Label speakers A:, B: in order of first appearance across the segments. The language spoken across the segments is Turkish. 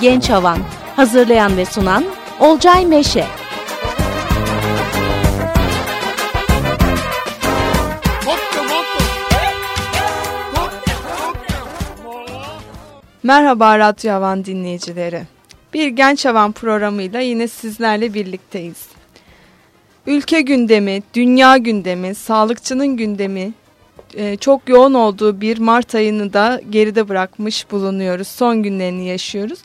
A: Genç Havan Hazırlayan ve sunan Olcay Meşe
B: Merhaba Radyo Havan dinleyicileri. Bir Genç Havan programıyla yine sizlerle birlikteyiz. Ülke gündemi, dünya gündemi, sağlıkçının gündemi e, çok yoğun olduğu bir Mart ayını da geride bırakmış bulunuyoruz. Son günlerini yaşıyoruz.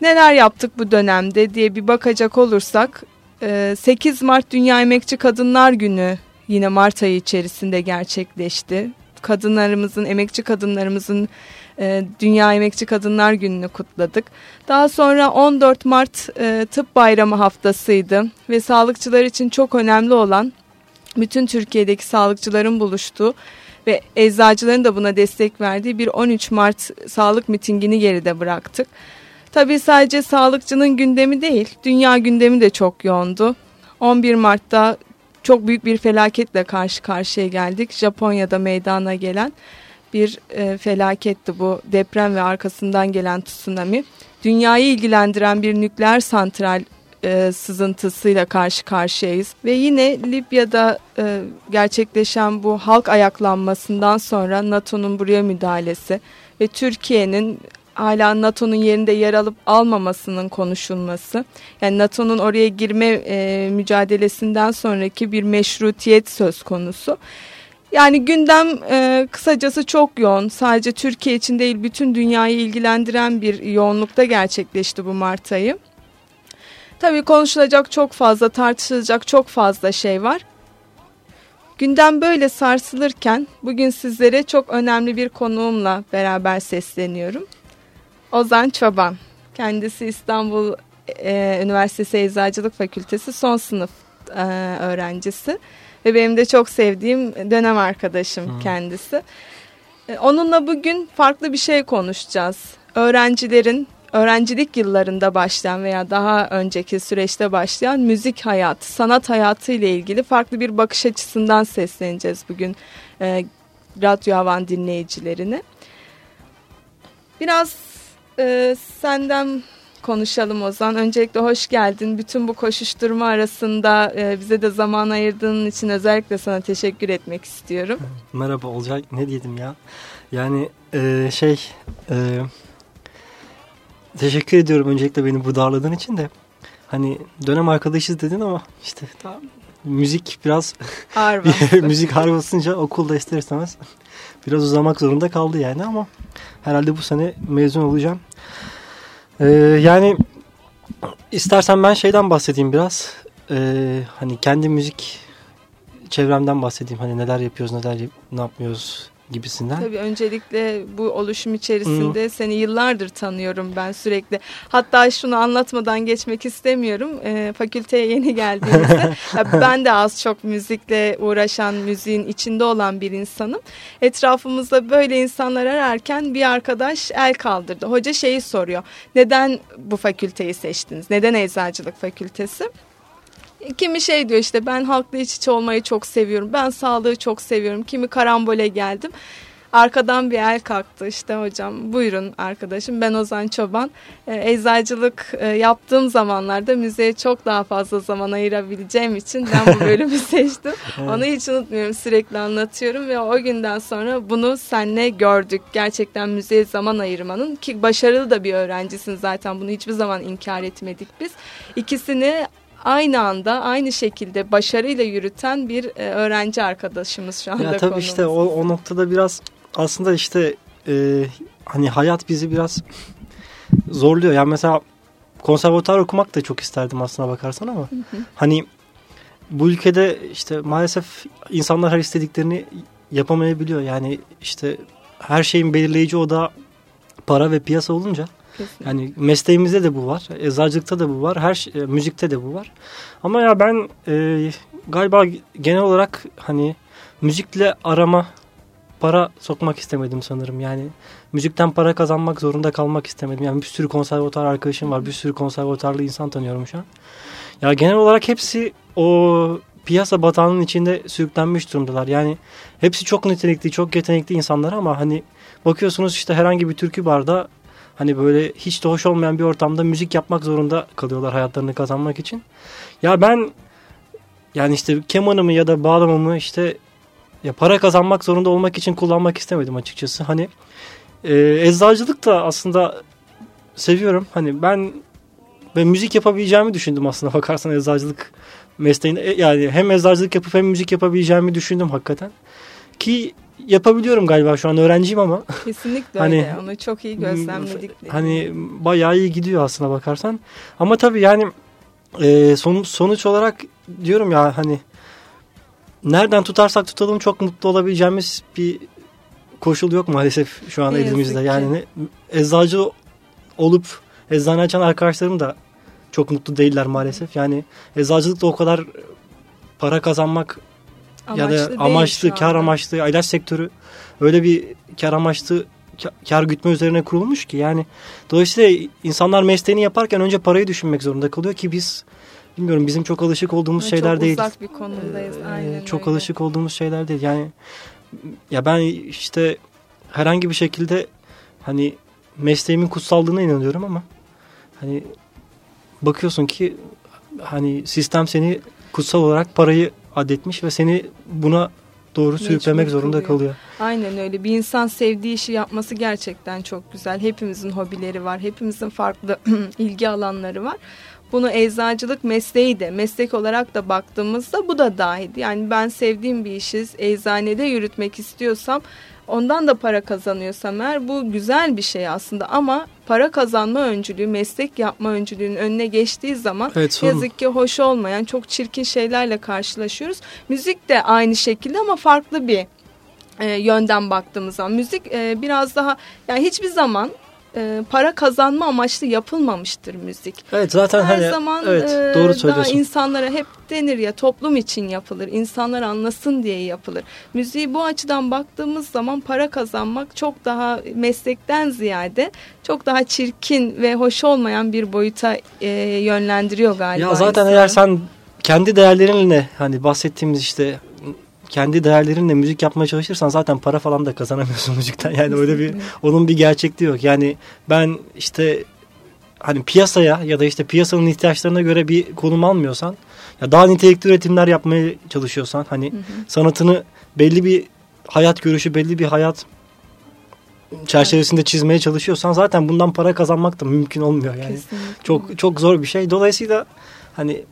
B: Neler yaptık bu dönemde diye bir bakacak olursak 8 e, Mart Dünya Emekçi Kadınlar Günü yine Mart ayı içerisinde gerçekleşti. Kadınlarımızın, emekçi kadınlarımızın e, Dünya Emekçi Kadınlar Günü'nü kutladık. Daha sonra 14 Mart Tıp Bayramı haftasıydı ve sağlıkçılar için çok önemli olan bütün Türkiye'deki sağlıkçıların buluştuğu ve eczacıların da buna destek verdiği bir 13 Mart sağlık mitingini geride bıraktık. Tabii sadece sağlıkçının gündemi değil, dünya gündemi de çok yoğundu. 11 Mart'ta çok büyük bir felaketle karşı karşıya geldik. Japonya'da meydana gelen bir e, felaketti bu deprem ve arkasından gelen tsunami. Dünyayı ilgilendiren bir nükleer santral e, sızıntısıyla karşı karşıyayız. Ve yine Libya'da e, gerçekleşen bu halk ayaklanmasından sonra NATO'nun buraya müdahalesi ve Türkiye'nin hala NATO'nun yerinde yer alıp almamasının konuşulması. Yani NATO'nun oraya girme e, mücadelesinden sonraki bir meşrutiyet söz konusu. Yani gündem e, kısacası çok yoğun. Sadece Türkiye için değil bütün dünyayı ilgilendiren bir yoğunlukta gerçekleşti bu Mart ayı. Tabii konuşulacak çok fazla, tartışılacak çok fazla şey var. Gündem böyle sarsılırken bugün sizlere çok önemli bir konuğumla beraber sesleniyorum. Ozan Çoban. Kendisi İstanbul e, Üniversitesi Eczacılık Fakültesi son sınıf e, öğrencisi. Ve benim de çok sevdiğim dönem arkadaşım hmm. kendisi. E, onunla bugün farklı bir şey konuşacağız. Öğrencilerin öğrencilik yıllarında başlayan veya daha önceki süreçte başlayan müzik hayatı, sanat hayatı ile ilgili farklı bir bakış açısından sesleneceğiz bugün e, Radyo Havan dinleyicilerine. Biraz e, senden konuşalım Ozan. Öncelikle hoş geldin. Bütün bu koşuşturma arasında e, bize de zaman ayırdığın için özellikle sana teşekkür etmek istiyorum.
C: Merhaba Olcay. Ne diyelim ya? Yani e, şey... E, teşekkür ediyorum öncelikle beni bu darladığın için de. Hani dönem arkadaşız dedin ama işte tamam, müzik biraz
B: ağır
C: müzik ağır basınca okulda ister istemez biraz uzamak zorunda kaldı yani ama herhalde bu sene mezun olacağım. Ee, yani istersen ben şeyden bahsedeyim biraz. Ee, hani kendi müzik çevremden bahsedeyim. Hani neler yapıyoruz, neler ne yapmıyoruz gibisinden.
B: Tabii öncelikle bu oluşum içerisinde hmm. seni yıllardır tanıyorum ben sürekli. Hatta şunu anlatmadan geçmek istemiyorum. E, fakülteye yeni geldiğimizde ben de az çok müzikle uğraşan, müziğin içinde olan bir insanım. Etrafımızda böyle insanlar ararken bir arkadaş el kaldırdı. Hoca şeyi soruyor. Neden bu fakülteyi seçtiniz? Neden eczacılık fakültesi? Kimi şey diyor işte ben halkla iç içe olmayı çok seviyorum. Ben sağlığı çok seviyorum. Kimi karambole geldim. Arkadan bir el kalktı işte hocam buyurun arkadaşım ben Ozan Çoban. E, eczacılık e, yaptığım zamanlarda müzeye çok daha fazla zaman ayırabileceğim için ben bu bölümü seçtim. Onu hiç unutmuyorum sürekli anlatıyorum ve o günden sonra bunu senle gördük. Gerçekten müzeye zaman ayırmanın ki başarılı da bir öğrencisin zaten bunu hiçbir zaman inkar etmedik biz. İkisini aynı anda aynı şekilde başarıyla yürüten bir e, öğrenci arkadaşımız şu anda. Ya
C: tabii işte o, o noktada biraz aslında işte e, hani hayat bizi biraz zorluyor. Yani mesela konservatuar okumak da çok isterdim aslına bakarsan ama hı hı. hani bu ülkede işte maalesef insanlar her istediklerini yapamayabiliyor. Yani işte her şeyin belirleyici o da para ve piyasa olunca Kesinlikle. Yani mesleğimizde de bu var. Eczacılıkta da bu var. Her şey, müzikte de bu var. Ama ya ben e, galiba genel olarak hani müzikle arama para sokmak istemedim sanırım. Yani müzikten para kazanmak zorunda kalmak istemedim. Yani bir sürü konservatuar arkadaşım var. Bir sürü konservatuarlı insan tanıyorum şu an. Ya genel olarak hepsi o piyasa batağının içinde sürüklenmiş durumdalar. Yani hepsi çok nitelikli, çok yetenekli insanlar ama hani bakıyorsunuz işte herhangi bir türkü barda hani böyle hiç de hoş olmayan bir ortamda müzik yapmak zorunda kalıyorlar hayatlarını kazanmak için. Ya ben yani işte kemanımı ya da bağlamamı işte ya para kazanmak zorunda olmak için kullanmak istemedim açıkçası. Hani e, eczacılık da aslında seviyorum. Hani ben ve müzik yapabileceğimi düşündüm aslında bakarsan eczacılık mesleğinde. E, yani hem eczacılık yapıp hem müzik yapabileceğimi düşündüm hakikaten. Ki yapabiliyorum galiba şu an öğrenciyim ama.
B: Kesinlikle
C: hani,
B: öyle. Onu çok iyi gözlemledik.
C: Hani bayağı iyi gidiyor aslında bakarsan. Ama tabii yani e, son, sonuç olarak diyorum ya hani nereden tutarsak tutalım çok mutlu olabileceğimiz bir koşul yok maalesef şu an
B: Ne
C: elimizde. Yani eczacı olup eczane açan arkadaşlarım da çok mutlu değiller maalesef. Yani eczacılıkta o kadar para kazanmak ya da amaçlı, kar amaçlı ilaç sektörü öyle bir kar amaçlı ka- kar gütme üzerine kurulmuş ki yani dolayısıyla insanlar mesleğini yaparken önce parayı düşünmek zorunda kalıyor ki biz bilmiyorum bizim çok alışık olduğumuz
B: Ve
C: şeyler
B: çok
C: değil.
B: uzak bir konumdayız.
C: Ee,
B: Aynen
C: çok
B: öyle.
C: alışık olduğumuz şeyler değil. Yani ya ben işte herhangi bir şekilde hani mesleğimin kutsallığına inanıyorum ama hani bakıyorsun ki hani sistem seni kutsal olarak parayı adetmiş ve seni buna doğru sürüklemek zorunda
B: kılıyor.
C: kalıyor.
B: Aynen öyle. Bir insan sevdiği işi yapması gerçekten çok güzel. Hepimizin hobileri var. Hepimizin farklı ilgi alanları var. Bunu eczacılık mesleği de meslek olarak da baktığımızda bu da dahil. Yani ben sevdiğim bir işi eczanede yürütmek istiyorsam ondan da para kazanıyorsam eğer bu güzel bir şey aslında ama para kazanma öncülüğü, meslek yapma öncülüğünün önüne geçtiği zaman
C: Evet sorun.
B: yazık ki hoş olmayan çok çirkin şeylerle karşılaşıyoruz. Müzik de aynı şekilde ama farklı bir e, yönden baktığımız zaman müzik e, biraz daha yani hiçbir zaman e, para kazanma amaçlı yapılmamıştır müzik.
C: Evet zaten
B: Her
C: hani
B: zaman
C: evet
B: e,
C: doğru
B: daha
C: söylüyorsun.
B: insanlara hep denir ya toplum için yapılır, insanlar anlasın diye yapılır. Müziği bu açıdan baktığımız zaman para kazanmak çok daha meslekten ziyade çok daha çirkin ve hoş olmayan bir boyuta e, yönlendiriyor galiba.
C: Ya zaten
B: insanı.
C: eğer sen kendi değerlerinle hani bahsettiğimiz işte kendi değerlerinle müzik yapmaya çalışırsan zaten para falan da kazanamıyorsun müzikten. Yani öyle bir onun bir gerçekliği yok. Yani ben işte hani piyasaya ya da işte piyasanın ihtiyaçlarına göre bir konum almıyorsan ya daha nitelikli üretimler yapmaya çalışıyorsan hani sanatını belli bir hayat görüşü, belli bir hayat çerçevesinde çizmeye çalışıyorsan zaten bundan para kazanmak da mümkün olmuyor yani.
B: Kesinlikle.
C: Çok çok zor bir şey. Dolayısıyla hani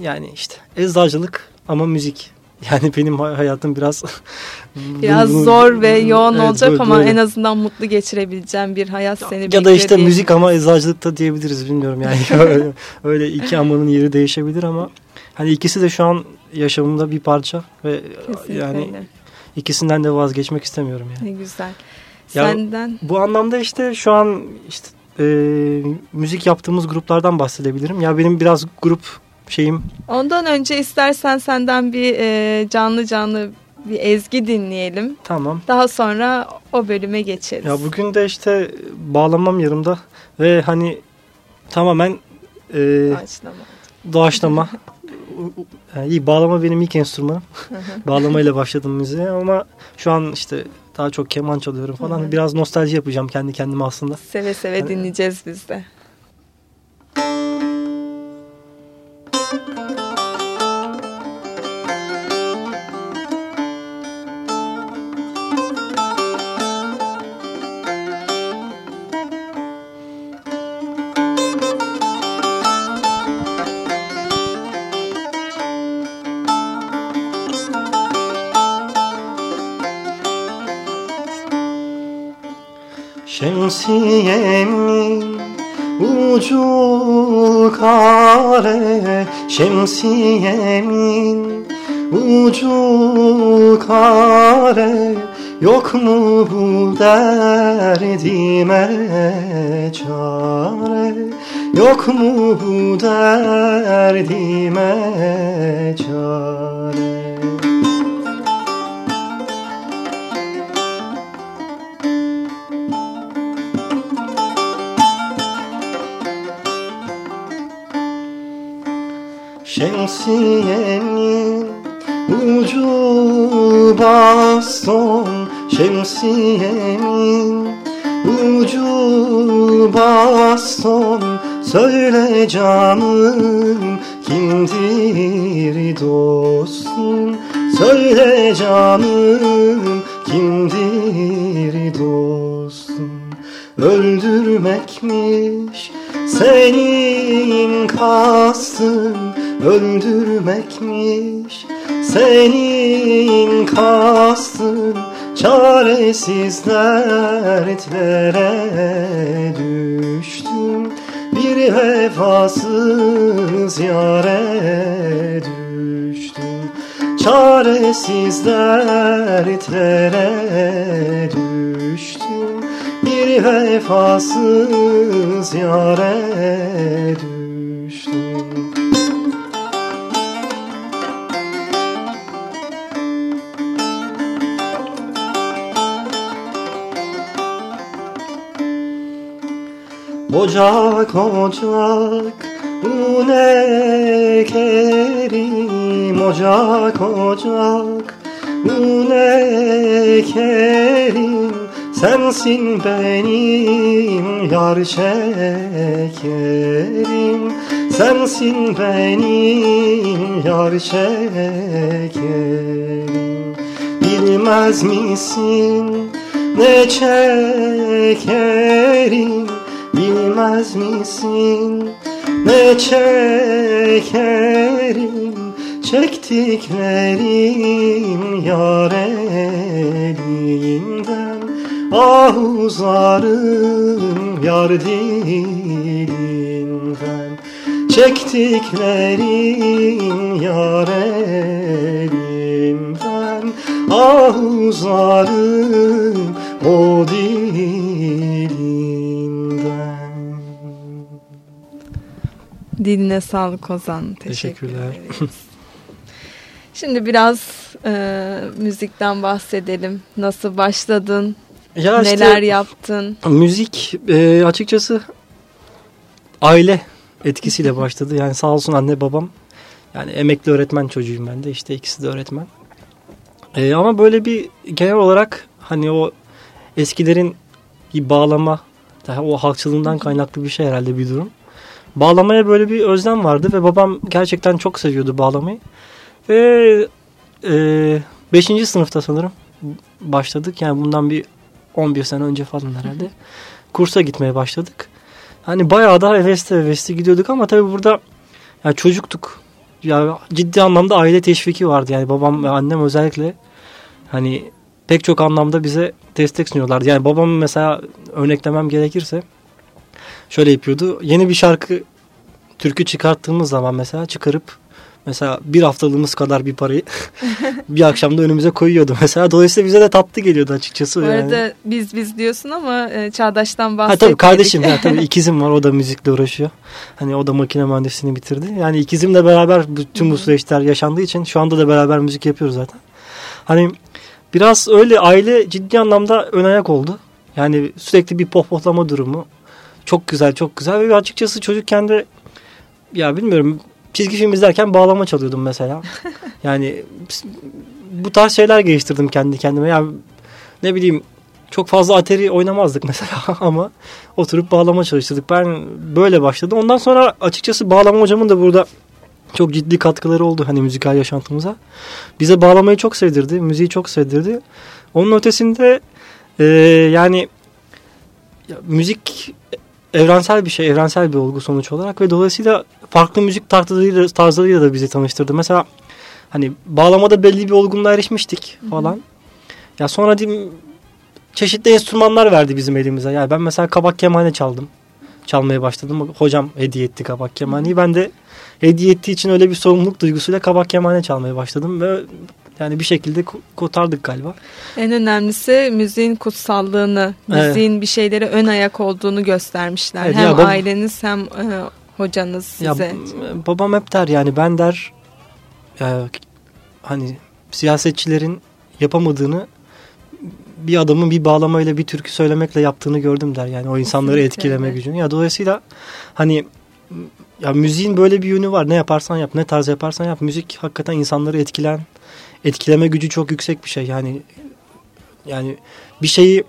C: yani işte eczacılık ama müzik. Yani benim hay- hayatım biraz
B: Biraz
C: bunu-
B: zor ve yoğun
C: Evet,
B: olacak
C: böyle-
B: ama
C: böyle.
B: en azından mutlu geçirebileceğim bir hayat seni
C: ya da
B: bekliyor
C: işte
B: diye.
C: müzik ama eczacılık da diyebiliriz bilmiyorum yani öyle, öyle iki amanın yeri değişebilir ama hani ikisi de şu an yaşamımda bir parça ve
B: Kesinlikle
C: yani
B: öyle.
C: ikisinden de vazgeçmek istemiyorum yani.
B: Ne güzel.
C: Ya-
B: Senden
C: Bu anlamda işte şu an işte e, müzik yaptığımız gruplardan bahsedebilirim. Ya benim biraz grup şeyim
B: ondan önce istersen senden bir e, canlı canlı bir ezgi dinleyelim.
C: tamam.
B: Daha sonra o bölüme geçeriz.
C: Ya bugün de işte bağlamam yanımda ve hani tamamen e,
B: Doğaçlama.
C: doğaçlama. Yani iyi bağlama benim ilk enstrümanım. Bağlamayla başladım müziğe ama şu an işte daha çok keman çalıyorum falan.
B: Hı hı.
C: Biraz nostalji yapacağım kendi kendime aslında.
B: Seve seve
C: Hani-
B: dinleyeceğiz biz de.
C: Şemsiyemin ucu kare Şemsiyemin ucu kare. Yok mu bu derdime çare? Yok mu bu derdime çare Şemsiyenin ucu baston Şemsiyenin Ucu baston söyle canım kimdir dostum? Söyle canım kimdir dostum? Öldürmekmiş senin kastın Öldürmekmiş. Senin kastın Çaresiz dertlere düştüm. Bir vefasız yare düştüm. Çaresiz dertlere düştüm Bir vefasız yare düştüm. Ocak ocak un ekerim Ocak ocak un ekerim Sensin benim yar şekerim. Sensin benim yar şekerim. Bilmez misin ne çekerim? Bilmez misin ne çekerim? Çektiklerim yar elinden Ah uzarım yar dilinden Çektiklerim yar elinden Ah uzarım o dilinden
B: Diline sağlık Ozan. Teşekkür
C: Teşekkürler.
B: Şimdi biraz e, müzikten bahsedelim. Nasıl başladın?
C: Ya işte
B: Neler yaptın?
C: müzik e, açıkçası aile etkisiyle başladı. Yani sağ olsun anne babam yani emekli öğretmen çocuğuyum ben de işte ikisi de öğretmen. E, ama böyle bir genel olarak hani o eskilerin bir bağlama o halkçılığından kaynaklı bir şey herhalde bir durum. Bağlamaya böyle bir özlem vardı ve babam gerçekten çok seviyordu bağlamayı. Ve 5. sınıfta sanırım başladık. Yani bundan bir 11 sene önce falan herhalde. Kursa gitmeye başladık. Hani bayağı da hevesli hevesli gidiyorduk ama tabii burada yani çocuktuk. Ya ciddi anlamda aile teşviki vardı. Yani babam ve annem özellikle hani pek çok anlamda bize destek sunuyorlardı. Yani babam mesela örneklemem gerekirse şöyle yapıyordu. Yeni bir şarkı türkü çıkarttığımız zaman mesela çıkarıp mesela bir haftalığımız kadar bir parayı bir akşamda önümüze koyuyordu mesela. Dolayısıyla bize de tatlı geliyordu açıkçası.
B: Bu
C: yani.
B: arada biz biz diyorsun ama e, Çağdaş'tan
C: Ha
B: bahsetmedik.
C: tabii kardeşim ya tabii ikizim var o da müzikle uğraşıyor. Hani o da makine mühendisliğini bitirdi. Yani ikizimle beraber bütün bu süreçler yaşandığı için şu anda da beraber müzik yapıyoruz zaten. Hani biraz öyle aile ciddi anlamda ön ayak oldu. Yani sürekli bir pohpohlama durumu. Çok güzel çok güzel ve açıkçası çocukken de ya bilmiyorum çizgi film izlerken bağlama çalıyordum mesela. Yani bu tarz şeyler geliştirdim kendi kendime. Ya ne bileyim çok fazla ateri oynamazdık mesela ama oturup bağlama çalıştırdık. Ben böyle başladım. Ondan sonra açıkçası bağlama hocamın da burada çok ciddi katkıları oldu hani müzikal yaşantımıza. Bize bağlamayı çok sevdirdi, müziği çok sevdirdi. Onun ötesinde e, yani ya, müzik evrensel bir şey, evrensel bir olgu sonuç olarak ve dolayısıyla farklı müzik tarzlarıyla, tarzlarıyla da bizi tanıştırdı. Mesela hani bağlamada belli bir olgunluğa erişmiştik falan. Hı hı. Ya sonra diyeyim çeşitli enstrümanlar verdi bizim elimize. Yani ben mesela kabak kemane çaldım. Çalmaya başladım. Hocam hediye etti kabak kemaneyi. Ben de hediye ettiği için öyle bir sorumluluk duygusuyla kabak kemane çalmaya başladım ve yani bir şekilde kurtardık galiba.
B: En önemlisi müziğin kutsallığını, müziğin evet. bir şeylere ön ayak olduğunu göstermişler. Evet, hem bab- aileniz hem e, hocanız size. Ya,
C: babam hep der yani ben der ya, hani siyasetçilerin yapamadığını bir adamın bir bağlamayla bir türkü söylemekle yaptığını gördüm der. Yani o insanları Kesinlikle, etkileme evet. gücünü. Ya dolayısıyla hani ya müziğin böyle bir yönü var. Ne yaparsan yap, ne tarz yaparsan yap. Müzik hakikaten insanları etkilen, etkileme gücü çok yüksek bir şey. Yani yani bir şeyi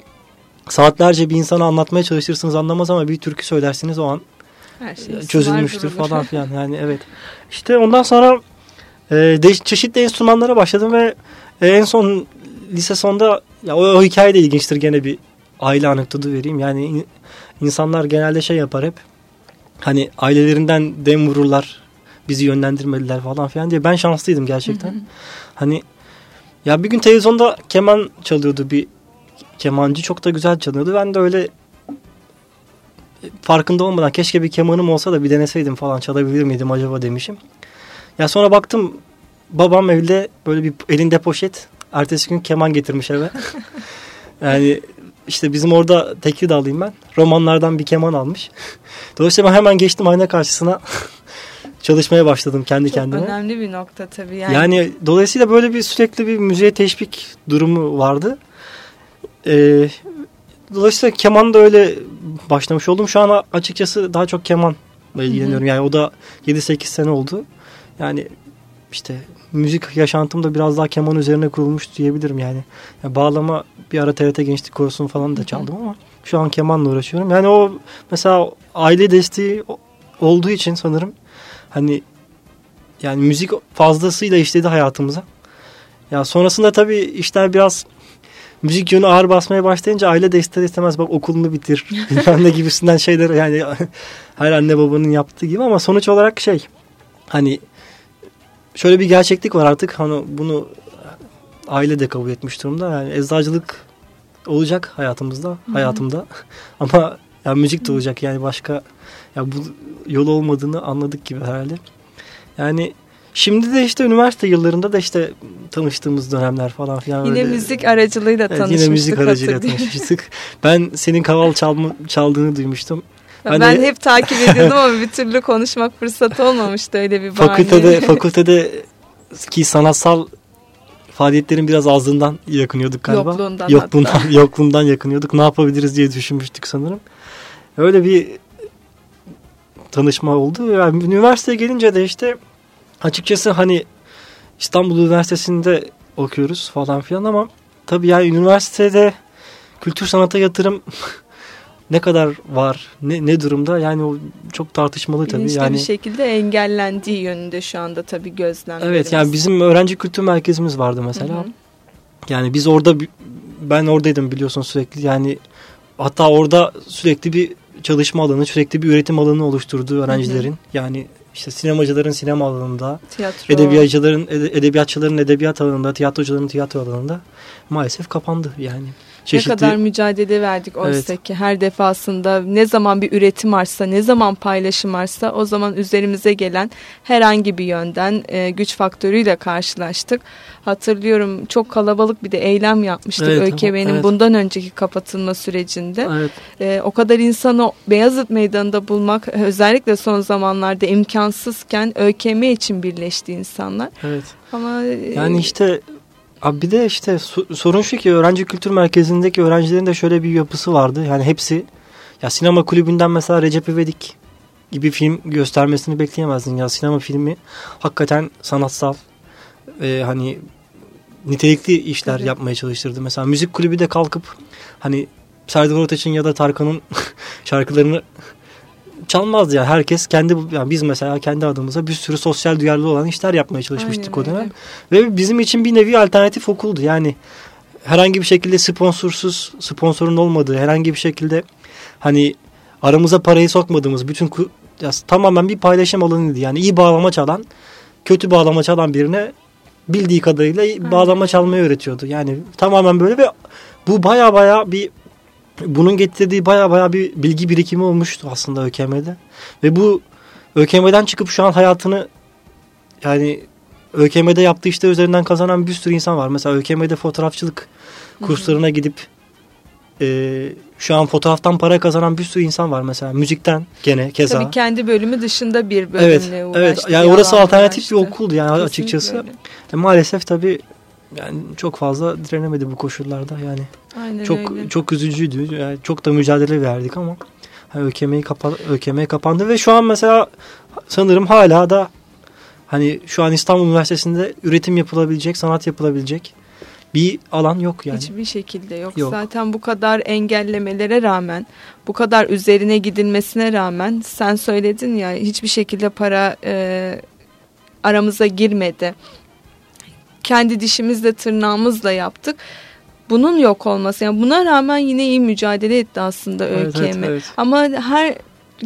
C: saatlerce bir insana anlatmaya çalışırsınız anlamaz ama bir türkü söylersiniz o an
B: Her şey
C: çözülmüştür falan filan yani evet. İşte ondan sonra e, de, çeşitli enstrümanlara başladım ve e, en son lise sonda ya o, o hikaye de ilginçtir gene bir aile anekdotu vereyim. Yani in, insanlar genelde şey yapar hep hani ailelerinden dem vururlar bizi yönlendirmediler falan filan diye ben şanslıydım gerçekten. Hani ya bir gün televizyonda keman çalıyordu bir kemancı çok da güzel çalıyordu. Ben de öyle farkında olmadan keşke bir kemanım olsa da bir deneseydim falan çalabilir miydim acaba demişim. Ya sonra baktım babam evde böyle bir elinde poşet ertesi gün keman getirmiş eve. yani işte bizim orada Tekirdağlıyım ben. Romanlardan bir keman almış. Dolayısıyla ben hemen geçtim ayna karşısına çalışmaya başladım kendi
B: Çok
C: kendime.
B: önemli bir nokta tabii. Yani,
C: Yani dolayısıyla böyle bir sürekli bir müziğe teşvik durumu vardı. Ee, dolayısıyla keman da öyle başlamış oldum. Şu an açıkçası daha çok kemanla ilgileniyorum. Yani o da 7-8 sene oldu. Yani işte müzik yaşantım da biraz daha keman üzerine kurulmuş diyebilirim yani. yani bağlama bir ara TRT Gençlik Korosu'nu falan da çaldım ama şu an kemanla uğraşıyorum. Yani o mesela aile desteği olduğu için sanırım hani yani müzik fazlasıyla işledi hayatımıza. Ya sonrasında tabii işler biraz müzik yönü ağır basmaya başlayınca aile de ister istemez bak okulunu bitir bilmem ne gibisinden şeyler yani her anne babanın yaptığı gibi ama sonuç olarak şey hani şöyle bir gerçeklik var artık hani bunu aile de kabul etmiş durumda yani eczacılık olacak hayatımızda hayatımda ama ya müzik de olacak yani başka ya bu yol olmadığını anladık gibi herhalde. Yani şimdi de işte üniversite yıllarında da işte tanıştığımız dönemler falan filan.
B: Yine
C: öyle.
B: müzik aracılığıyla
C: Evet,
B: tanışmıştık.
C: yine müzik
B: hatırlıyorum.
C: tanışmıştık. ben senin kaval çalma, çaldığını duymuştum.
B: Ben,
C: Ben
B: hep takip ediyordum ama bir türlü konuşmak fırsatı olmamıştı öyle bir bahane.
C: Fakültede, fakültede ki sanatsal faaliyetlerin biraz azlığından yakınıyorduk galiba.
B: Yokluğundan
C: yokluğundan, yokluğundan yakınıyorduk. Ne yapabiliriz diye düşünmüştük sanırım. Öyle bir tanışma oldu. Yani üniversiteye gelince de işte açıkçası hani İstanbul Üniversitesi'nde okuyoruz falan filan ama tabii yani üniversitede kültür sanata yatırım ne kadar var, ne, ne durumda yani o çok tartışmalı tabii.
B: Bilinçli
C: yani
B: bir şekilde engellendiği yönünde şu anda tabii gözlemlerimiz.
C: Evet yani bizim öğrenci kültür merkezimiz vardı mesela.
B: Hı hı.
C: Yani biz orada ben oradaydım biliyorsun sürekli yani hatta orada sürekli bir çalışma alanı, sürekli bir üretim alanı oluşturduğu öğrencilerin yani işte sinemacıların sinema alanında,
B: Tiyatro.
C: edebiyatçıların ede- edebiyatçıların edebiyat alanında, tiyatrocuların tiyatro alanında maalesef kapandı yani. Çeşitli
B: Ne kadar mücadele verdik oysa
C: Evet.
B: ki her defasında ne zaman bir üretim artsa, ne zaman paylaşım artsa o zaman üzerimize gelen herhangi bir yönden e, güç faktörüyle karşılaştık. Hatırlıyorum çok kalabalık bir de eylem yapmıştık
C: Evet,
B: ÖKB'nin
C: evet.
B: bundan önceki kapatılma sürecinde.
C: Evet.
B: E, o kadar insanı Beyazıt Meydanı'nda bulmak e, özellikle son zamanlarda imkansızken ÖKM için birleşti insanlar.
C: Evet.
B: Ama e,
C: Yani işte abi bir de işte so- sorun şu ki öğrenci kültür merkezindeki öğrencilerin de şöyle bir yapısı vardı. Yani hepsi ya sinema kulübünden mesela Recep İvedik gibi film göstermesini bekleyemezdin. Ya sinema filmi hakikaten sanatsal ve hani nitelikli işler
B: Evet.
C: yapmaya çalıştırdı. Mesela müzik kulübü de kalkıp hani Serdar Ortaç'ın ya da Tarkan'ın şarkılarını çalmazdı yani herkes kendi yani biz mesela kendi adımıza bir sürü sosyal duyarlı olan işler yapmaya çalışmıştık
B: Aynen
C: o dönem.
B: öyle.
C: Ve bizim için bir nevi alternatif okuldu. Yani herhangi bir şekilde sponsorsuz, sponsorun olmadığı, herhangi bir şekilde hani aramıza parayı sokmadığımız bütün ya tamamen bir paylaşım alanıydı. Yani iyi bağlama çalan, kötü bağlama çalan birine bildiği kadarıyla iyi bağlama çalmayı öğretiyordu. Yani tamamen böyle ve bu baya baya bir bunun getirdiği baya baya bir bilgi birikimi olmuştu aslında ÖKM'de. Ve bu ÖKM'den çıkıp şu an hayatını yani ÖKM'de yaptığı işler üzerinden kazanan bir sürü insan var. Mesela ÖKM'de fotoğrafçılık kurslarına gidip e, şu an fotoğraftan para kazanan bir sürü insan var mesela. Müzikten gene keza.
B: Tabii kendi bölümü dışında bir bölümle
C: Evet,
B: uğraştı.
C: evet.
B: bir
C: Yani orası alternatif bir
B: uğraştı.
C: okuldu yani
B: Kesinlikle
C: açıkçası.
B: öyle.
C: E, maalesef tabii yani çok fazla direnemedi bu koşullarda yani.
B: Aynen
C: Çok
B: öyle.
C: çok üzücüydü. Yani çok da mücadele verdik ama hani ÖKM'yi kapa ÖKM kapandı ve şu an mesela sanırım hala da hani şu an İstanbul Üniversitesi'nde üretim yapılabilecek, sanat yapılabilecek bir alan yok yani.
B: Hiçbir şekilde yok.
C: Yok.
B: Zaten bu kadar engellemelere rağmen, bu kadar üzerine gidilmesine rağmen sen söyledin ya hiçbir şekilde para e, aramıza girmedi. Kendi dişimizle tırnağımızla yaptık. Bunun yok olması yani buna rağmen yine iyi mücadele etti aslında
C: Evet,
B: ÖKM.
C: evet, evet.
B: Ama her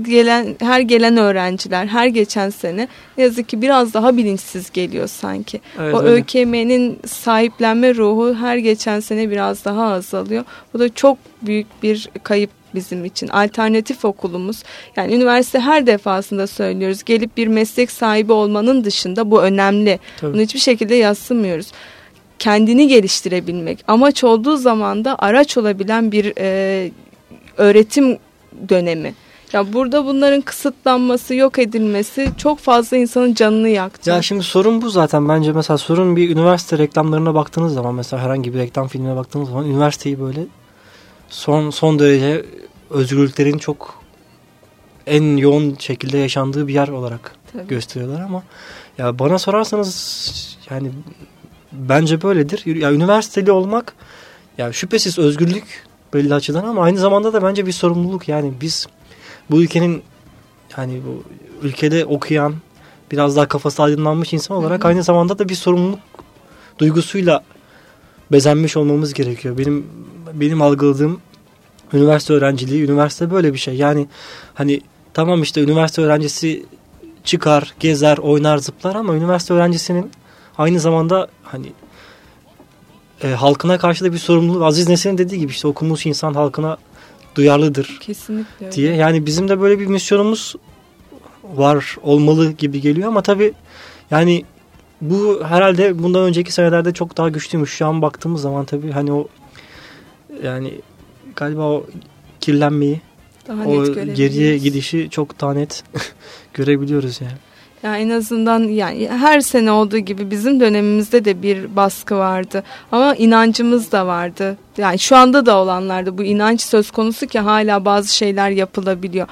B: gelen her gelen öğrenciler her geçen sene ne yazık ki biraz daha bilinçsiz geliyor sanki.
C: Evet,
B: o. ÖKM'nin sahiplenme ruhu her geçen sene biraz daha azalıyor. Bu da çok büyük bir kayıp bizim için. Alternatif okulumuz yani üniversite her defasında söylüyoruz. Gelip bir meslek sahibi olmanın dışında bu önemli.
C: Tabii.
B: Bunu hiçbir şekilde yassımıyoruz. Kendini geliştirebilmek amaç olduğu zaman da araç olabilen bir e, öğretim dönemi. Ya burada bunların kısıtlanması, yok edilmesi çok fazla insanın canını yaktı.
C: Ya şimdi sorun bu zaten. Bence mesela sorun bir üniversite reklamlarına baktığınız zaman mesela herhangi bir reklam filmine baktığınız zaman üniversiteyi böyle son son derece özgürlüklerin çok en yoğun şekilde yaşandığı bir yer olarak
B: Tabii.
C: gösteriyorlar ama ya bana sorarsanız yani bence böyledir. Ya üniversiteli olmak ya şüphesiz özgürlük belli açıdan ama aynı zamanda da bence bir sorumluluk. Yani biz bu ülkenin yani bu ülkede okuyan biraz daha kafası aydınlanmış insan olarak
B: Hı hı.
C: aynı zamanda da bir sorumluluk duygusuyla bezenmiş olmamız gerekiyor. Benim benim algıladığım üniversite öğrenciliği, üniversite böyle bir şey. Yani hani tamam işte üniversite öğrencisi çıkar, gezer, oynar, zıplar ama üniversite öğrencisinin aynı zamanda hani e, halkına karşı da bir sorumluluk. Aziz Nesin'in dediği gibi işte okumuş insan halkına duyarlıdır
B: Kesinlikle
C: diye. Yani bizim de böyle bir misyonumuz var olmalı gibi geliyor ama tabii yani bu herhalde bundan önceki senelerde çok daha güçlüymüş. Şu an baktığımız zaman tabii hani o yani galiba o kirlenmeyi,
B: Daha
C: o geriye gidişi çok daha net görebiliyoruz yani.
B: Ya en azından yani her sene olduğu gibi bizim dönemimizde de bir baskı vardı. Ama inancımız da vardı. Yani şu anda da olanlarda bu inanç söz konusu ki hala bazı şeyler yapılabiliyor.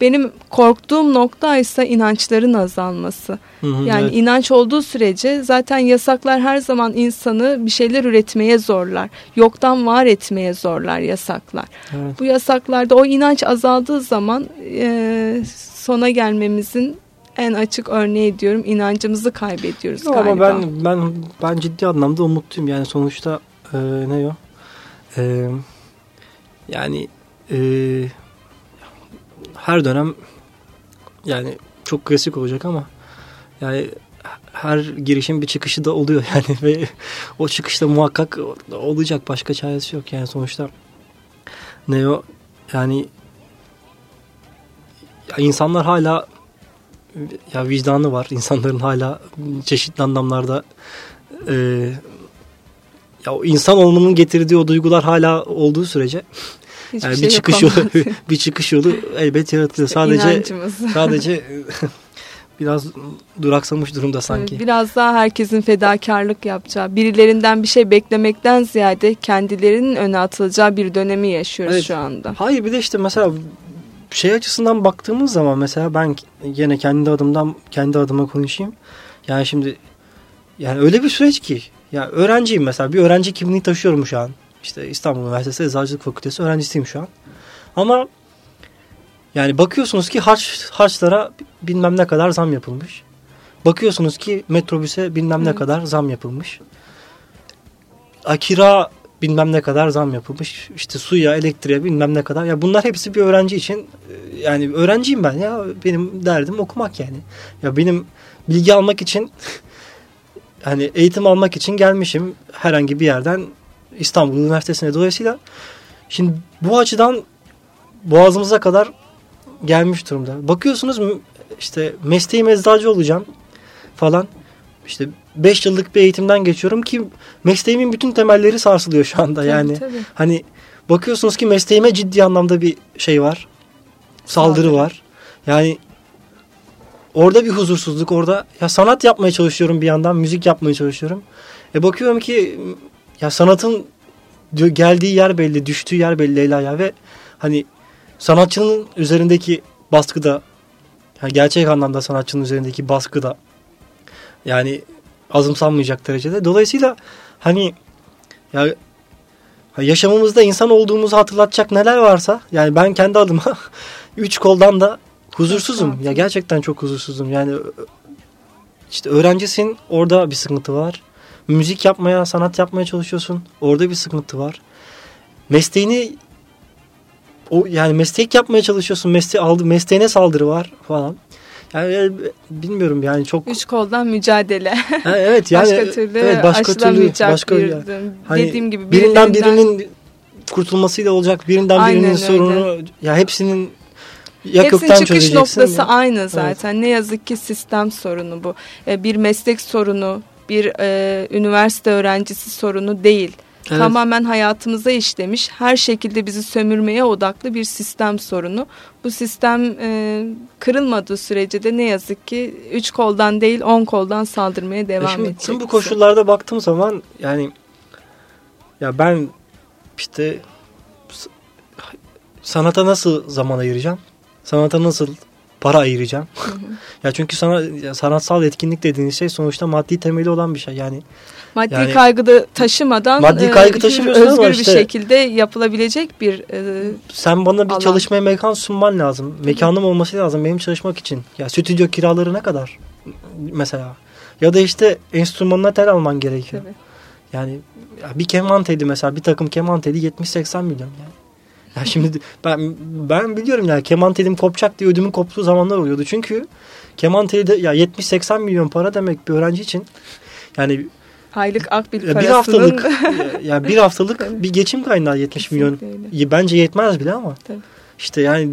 B: Benim korktuğum nokta ise inançların azalması.
C: Hı hı,
B: Yani
C: evet.
B: inanç olduğu sürece zaten yasaklar her zaman insanı bir şeyler üretmeye zorlar. Yoktan var etmeye zorlar yasaklar.
C: Evet.
B: Bu yasaklarda o inanç azaldığı zaman e, sona gelmemizin en açık örneği diyorum inancımızı kaybediyoruz
C: Yok
B: galiba.
C: Ama ben ben ben ciddi anlamda umutluyum. Yani sonuçta e, ne o? E, yani e, her dönem yani çok klasik olacak ama yani her girişin bir çıkışı da oluyor yani ve o çıkışta muhakkak olacak başka çaresi yok yani sonuçta ne o yani ya insanlar hala ya vicdanı var insanların hala çeşitli anlamlarda e, ya insan olmanın getirdiği o duygular hala olduğu sürece
B: Hiçbir
C: yani
B: şey
C: bir çıkış yolu bir çıkış yolu elbet yaratılıyor.
B: İşte
C: sadece
B: inancımız.
C: sadece biraz duraksamış durumda sanki.
B: Biraz daha herkesin fedakarlık yapacağı, birilerinden bir şey beklemekten ziyade kendilerinin öne atılacağı bir dönemi yaşıyoruz
C: Evet.
B: şu anda.
C: Hayır bir de işte mesela şey açısından baktığımız zaman mesela ben yine kendi adımdan kendi adıma konuşayım. Yani şimdi yani öyle bir süreç ki ya öğrenciyim mesela bir öğrenci kimliği taşıyorum şu an. İşte İstanbul Üniversitesi Eczacılık Fakültesi öğrencisiyim şu an. Ama yani bakıyorsunuz ki harç, harçlara bilmem ne kadar zam yapılmış. Bakıyorsunuz ki metrobüse bilmem ne
B: Evet.
C: kadar zam yapılmış. Akira bilmem ne kadar zam yapılmış. İşte suya, elektriğe bilmem ne kadar. Ya bunlar hepsi bir öğrenci için e, yani öğrenciyim ben ya. Benim derdim okumak yani. Ya benim bilgi almak için hani eğitim almak için gelmişim herhangi bir yerden İstanbul Üniversitesi'ne. Dolayısıyla şimdi bu açıdan boğazımıza kadar gelmiş durumda. Bakıyorsunuz işte mesleğim eczacı olacağım falan. İşte 5 yıllık bir eğitimden geçiyorum ki mesleğimin bütün temelleri sarsılıyor şu anda.
B: Tabii,
C: yani
B: tabii.
C: hani bakıyorsunuz ki mesleğime ciddi anlamda bir şey var. Saldırı,
B: Saldırı.
C: var. Yani orada bir huzursuzluk orada ya sanat yapmaya çalışıyorum bir yandan müzik yapmaya çalışıyorum. E bakıyorum ki ya sanatın geldiği yer belli, düştüğü yer belli Leyla'ya ve hani sanatçının üzerindeki baskı da yani gerçek anlamda sanatçının üzerindeki baskı da yani azımsanmayacak derecede. Dolayısıyla hani Ya yaşamımızda insan olduğumuzu hatırlatacak neler varsa yani ben kendi adıma üç koldan da huzursuzum. Ya gerçekten çok huzursuzum. Yani işte öğrencisin orada bir sıkıntı var. Müzik yapmaya, sanat yapmaya çalışıyorsun. Orada bir sıkıntı var. Mesleğini o yani meslek yapmaya çalışıyorsun. Mesleği aldı, mesleğine saldırı var falan. Yani bilmiyorum yani çok
B: üç koldan mücadele.
C: Ha, evet yani
B: başka türlü
C: evet başka türlü başka
B: bir,
C: yani. hani
B: dediğim gibi
C: birinden birinin kurtulmasıyla olacak. Birinden
B: Aynen
C: birinin
B: öyle.
C: sorunu ya hepsinin ya
B: Hepsinin çıkış noktası aynı zaten. Evet. Ne yazık ki sistem sorunu bu. Bir meslek sorunu, bir e, üniversite öğrencisi sorunu değil. Evet. Tamamen hayatımıza işlemiş, her şekilde bizi sömürmeye odaklı bir sistem sorunu. Bu sistem e, kırılmadığı sürece de ne yazık ki üç koldan değil on koldan saldırmaya devam
C: şimdi,
B: edecek.
C: Bu koşullarda baktığım zaman yani ya ben işte sanata nasıl zaman ayıracağım? Sanata nasıl para ayıracağım? Hı hı. ya çünkü sana sanatsal etkinlik dediğiniz şey sonuçta maddi temeli olan bir şey. Yani
B: maddi yani, kaygıda taşımadan
C: maddi kaygı taşımıyorsun
B: özgür
C: ama
B: bir şekilde yapılabilecek bir e,
C: sen bana bir
B: alan.
C: çalışmaya mekan sunman lazım. Mekanım olması lazım benim çalışmak için. Ya stüdyo kiraları ne kadar? Mesela ya da işte enstrümanına tel alman gerekiyor. Tabii. Yani bir keman teli mesela bir takım keman teli 70-80 milyon yani. Ya şimdi ben ben biliyorum ya keman telim kopacak diye ödümün koptuğu zamanlar oluyordu. Çünkü keman teli de ya 70-80 milyon para demek bir öğrenci için. Yani
B: aylık akbil
C: parasının bir haftalık ya bir haftalık bir geçim kaynağı 70 Kesinlikle milyon. Öyle. Bence yetmez bile ama. Tabii. İşte yani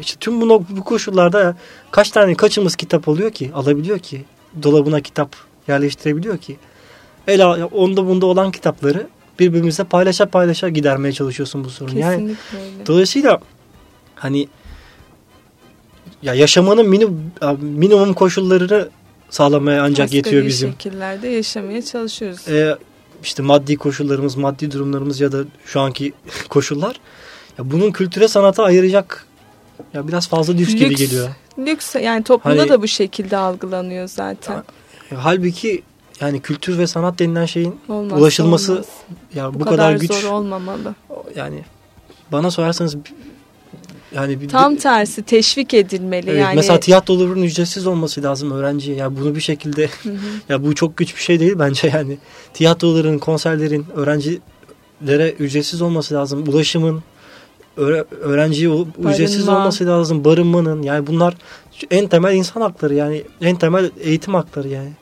C: işte tüm bu, bu koşullarda kaç tane kaçımız kitap oluyor ki alabiliyor ki dolabına kitap yerleştirebiliyor ki. El onda bunda olan kitapları birbirimizle paylaşa paylaşa gidermeye çalışıyorsun bu sorunu.
B: Kesinlikle
C: yani,
B: öyle.
C: Dolayısıyla hani ya yaşamanın minimum, minimum koşullarını sağlamaya ancak
B: Başka
C: yetiyor bizim.
B: şekillerde yaşamaya çalışıyoruz.
C: Ee, işte maddi koşullarımız, maddi durumlarımız ya da şu anki koşullar ya bunun kültüre sanata ayıracak ya biraz fazla lüks, lüks gibi geliyor.
B: Lüks yani toplumda hani, da bu şekilde algılanıyor zaten.
C: Halbuki yani kültür ve sanat denilen şeyin olmaz, ulaşılması olmaz. ya bu, bu kadar, kadar güç
B: zor olmamalı.
C: Yani bana sorarsanız yani bir,
B: tam tersi teşvik edilmeli
C: evet,
B: yani.
C: Mesela tiyatroların ücretsiz olması lazım öğrenciye. Ya bunu bir şekilde hı hı. ya bu çok güç bir şey değil bence yani. Tiyatroların, konserlerin öğrencilere ücretsiz olması lazım. Ulaşımın öğrenciye ücretsiz Barınma. olması lazım. Barınmanın yani bunlar en temel insan hakları yani en temel eğitim hakları yani.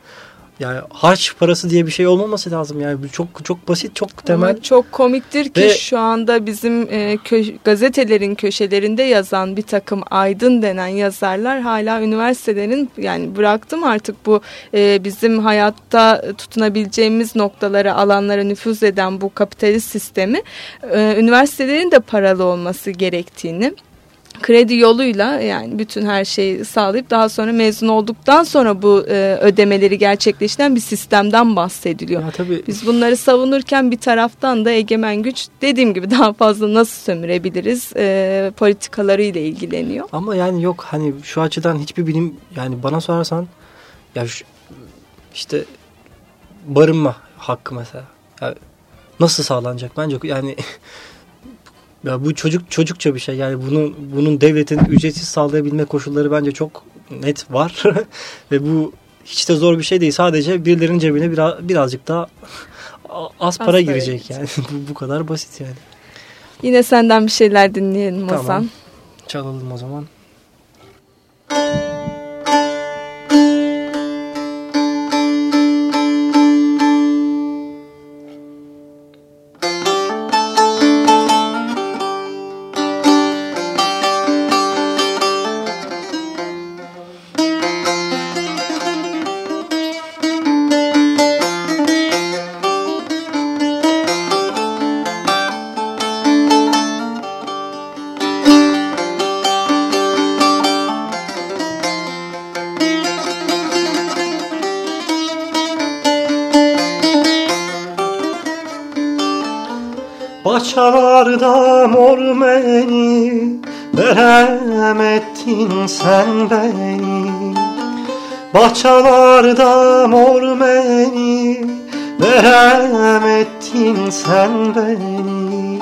C: Yani harç parası diye bir şey olmaması lazım. Yani çok çok basit, çok temel. Ama
B: çok komiktir ki Ve, şu anda bizim e, kö gazetelerin köşelerinde yazan bir takım aydın denen yazarlar hala üniversitelerin yani bıraktım artık bu e, bizim hayatta tutunabileceğimiz noktalara, alanlara nüfuz eden bu kapitalist sistemi e, üniversitelerin de paralı olması gerektiğini kredi yoluyla yani bütün her şeyi sağlayıp daha sonra mezun olduktan sonra bu e, ödemeleri gerçekleştiren bir sistemden bahsediliyor.
C: Ya, tabii.
B: Biz bunları savunurken bir taraftan da egemen güç dediğim gibi daha fazla nasıl sömürebiliriz e, politikaları ile ilgileniyor.
C: Ama yani yok hani şu açıdan hiçbir bilim yani bana sorarsan ya şu, işte barınma hakkı mesela. Ya, nasıl sağlanacak bence yani Ya bu çocuk çocukça bir şey. Yani bunun bunun devletin ücretsiz sağlayabilme koşulları bence çok net var. Ve bu hiç de zor bir şey değil. Sadece birilerinin cebine biraz, birazcık daha az para az girecek yani. bu, bu kadar basit yani.
B: Yine senden bir şeyler dinleyelim tamam. Ozan.
C: Çalalım o zaman. Bahçalarda mor beni Verem sen beni. Bahçalarda mor beni Verem sen beni.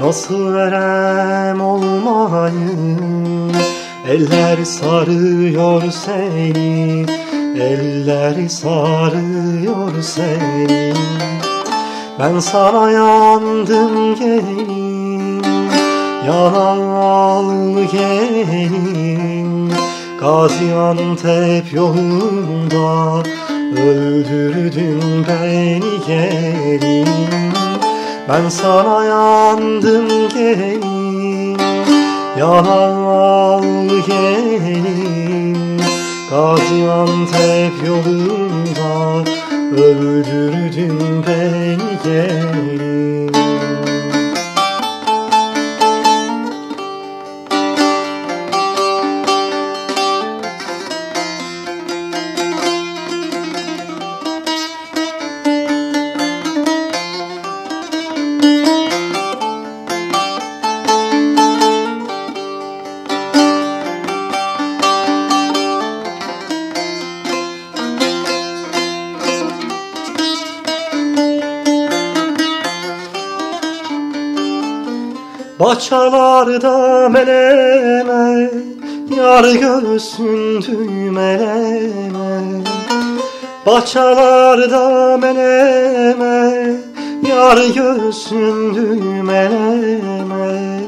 C: Nasıl verem olmayı Eller sarıyor seni Eller sarıyor seni Ben sana yandım gelin Yanan gelin Gaziantep yolunda Öldürdün beni gelin Ben sana yandım gelin Yalan gelin Gaziantep yolunda Öldürdün beni gelin Bahçalarda meleme Yar göğsün düğmeleme. Bahçalarda meleme Yar göğsün düğmeleme.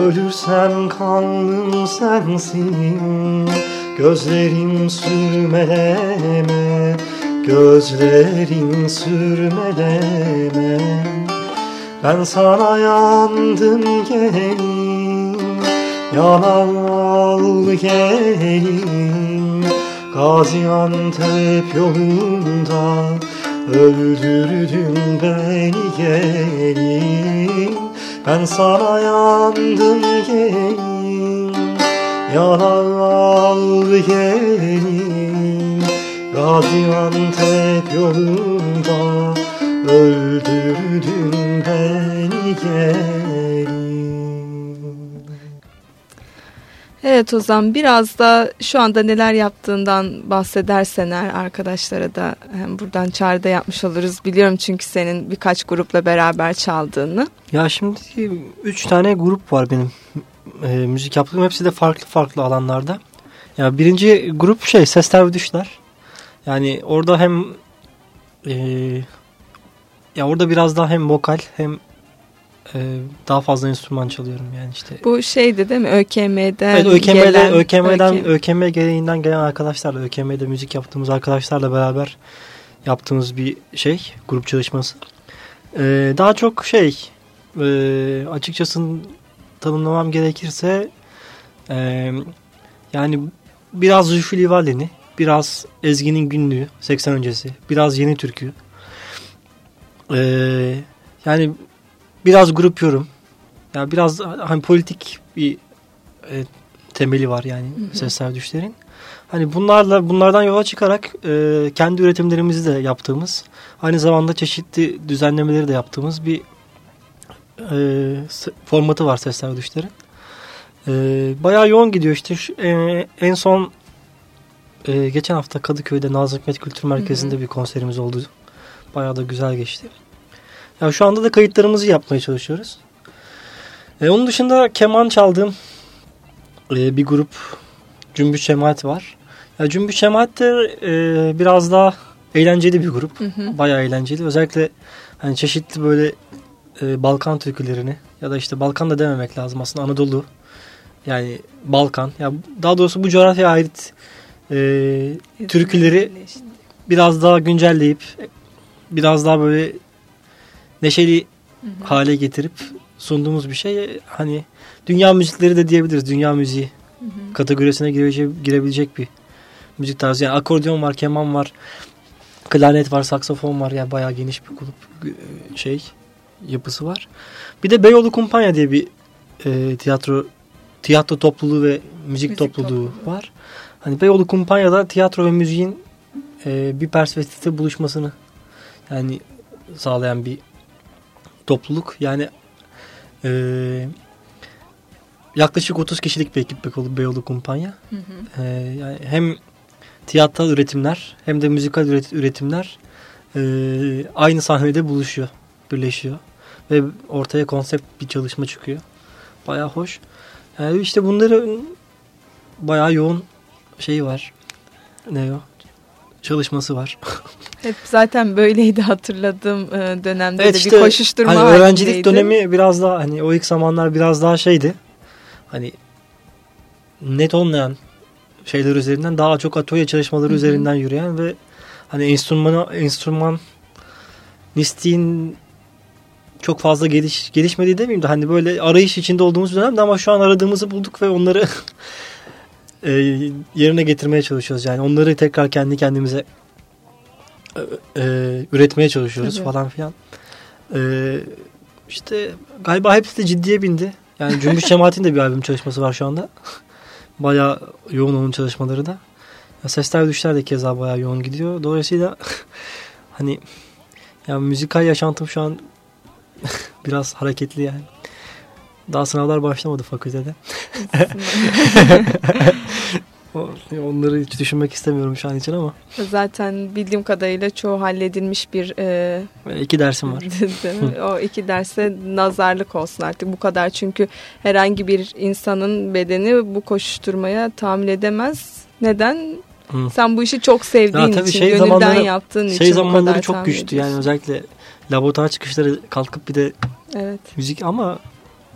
C: Ölürsem kanlım sensin Gözlerim sürmeleme. Gözlerim sürmeleme ben sana yandım gelin Yanan gelin. Gaziantep yolunda Öldürdün beni gelin. Ben sana yandım gelin Yanan gelin. Gaziantep yolunda Öldürdün beni gelin.
B: Evet Ozan biraz da şu anda neler yaptığından bahsedersen eğer arkadaşlara da hem buradan çağrıda yapmış oluruz. Biliyorum çünkü senin birkaç grupla beraber çaldığını.
C: Ya şimdi üç tane grup var benim e, müzik yaptığım. Hepsi de farklı farklı alanlarda. Ya birinci grup şey Sesler ve Düşler. Yani orada hem e, ya orada biraz daha hem vokal hem e, daha fazla enstrüman çalıyorum yani işte.
B: Bu şeydi değil mi? ÖKM'den
C: evet, ÖKM'de,
B: gelen.
C: ÖKM'den, ÖKM. ÖKM gereğinden gelen arkadaşlarla, ÖKM'de müzik yaptığımız arkadaşlarla beraber yaptığımız bir şey, grup çalışması. Ee, daha çok şey, e, açıkçası tanımlamam gerekirse e, yani biraz Zülfü Livalini, biraz Ezgi'nin günlüğü 80 öncesi, biraz yeni türkü. Ee, yani biraz grup yorum. Yani biraz hani politik bir e, temeli var yani hı hı. sesler düşlerin. Hani bunlarla bunlardan yola çıkarak e, kendi üretimlerimizi de yaptığımız, aynı zamanda çeşitli düzenlemeleri de yaptığımız bir e, formatı var sesler düşlerin. E, bayağı yoğun gidiyor işte. Şu, e, en son e, geçen hafta Kadıköy'de Nazım Hikmet Kültür Merkezi'nde hı hı. bir konserimiz oldu. Bayağı da güzel geçti. Yani şu anda da kayıtlarımızı yapmaya çalışıyoruz. E, onun dışında keman çaldığım e, bir grup Cümbüş Cemaat var. Ya Cümbüş Cemaat de e, biraz daha eğlenceli bir grup. Hı hı. Bayağı eğlenceli. Özellikle hani çeşitli böyle e, Balkan türkülerini ya da işte Balkan da dememek lazım aslında Anadolu yani Balkan ya daha doğrusu bu coğrafyaya ait e, türküleri biraz daha güncelleyip biraz daha böyle neşeli hı hı. hale getirip sunduğumuz bir şey. Hani dünya müzikleri de diyebiliriz. Dünya müziği hı hı. kategorisine girebilecek, girebilecek bir müzik tarzı. Yani akordeon var, keman var, klarnet var, saksafon var. Yani bayağı geniş bir grup şey yapısı var. Bir de Beyoğlu Kumpanya diye bir e, tiyatro tiyatro topluluğu ve müzik, müzik topluluğu, topluluğu var. Hani Beyoğlu Kumpanya'da tiyatro ve müziğin e, bir perspektifte buluşmasını yani sağlayan bir topluluk. Yani e, yaklaşık 30 kişilik bir ekip Beyoğlu, Beyoğlu Kumpanya. Hı hı. E, yani hem tiyatral üretimler hem de müzikal üretimler e, aynı sahnede buluşuyor, birleşiyor ve ortaya konsept bir çalışma çıkıyor. Baya hoş. Yani işte bunları baya yoğun şey var. Ne o? Çalışması var.
B: Hep zaten böyleydi hatırladığım e, dönemde
C: evet,
B: de
C: işte,
B: bir koşuşturma
C: hani öğrencilik
B: halindeydi.
C: dönemi biraz daha hani o ilk zamanlar biraz daha şeydi. Hani net olmayan şeyler üzerinden daha çok atölye çalışmaları
B: Hı hı.
C: üzerinden yürüyen ve hani enstrüman enstrüman listiğin çok fazla geliş, gelişmediği demeyeyim de hani böyle arayış içinde olduğumuz dönemde ama şu an aradığımızı bulduk ve onları e, yerine getirmeye çalışıyoruz. Yani onları tekrar kendi kendimize e, e, üretmeye çalışıyoruz
B: Tabii.
C: falan filan. E, işte galiba hepsi de ciddiye bindi. Yani Cümbüş Cemaat'in de bir albüm çalışması var şu anda. Bayağı yoğun onun çalışmaları da. Ya Sesler Düşler de keza bayağı yoğun gidiyor. Dolayısıyla hani ya müzikal yaşantım şu an biraz hareketli yani. Daha sınavlar başlamadı fakültede. Onları hiç düşünmek istemiyorum şu an için ama
B: Zaten bildiğim kadarıyla çoğu halledilmiş bir e,
C: iki dersim var.
B: O iki derse nazarlık olsun artık bu kadar çünkü herhangi bir insanın bedeni bu koşuşturmaya tahammül edemez. Neden?
C: Hı.
B: Sen bu işi çok sevdiğin
C: Ya
B: için,
C: şey
B: gönülden
C: zamanları-
B: yaptığın için
C: Şey zamanları çok güçtü yani özellikle laboratuvar çıkışları kalkıp bir de
B: Evet.
C: müzik ama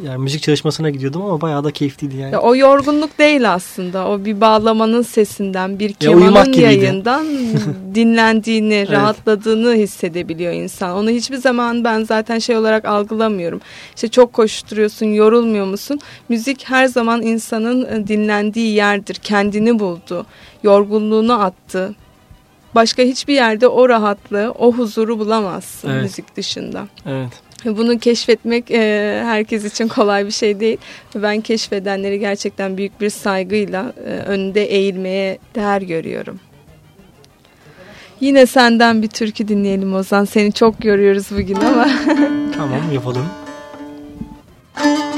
C: yani müzik çalışmasına gidiyordum ama bayağı da keyifliydi yani.
B: Ya o yorgunluk değil aslında. O bir bağlamanın sesinden, bir
C: Ya
B: kemanın
C: gibiydi.
B: yayından dinlendiğini, rahatladığını hissedebiliyor insan. Onu hiçbir zaman ben zaten şey olarak algılamıyorum. İşte çok koşturuyorsun, yorulmuyor musun? Müzik her zaman insanın e, dinlendiği yerdir. Kendini buldu, yorgunluğunu attı. Başka hiçbir yerde o rahatlığı, o huzuru bulamazsın
C: Evet.
B: müzik dışında.
C: Evet.
B: Bunu keşfetmek e, herkes için kolay bir şey değil. Ben keşfedenleri gerçekten büyük bir saygıyla e, önünde eğilmeye değer görüyorum. Yine senden bir türkü dinleyelim Ozan. Seni çok görüyoruz bugün ama.
C: Tamam yapalım. Camdan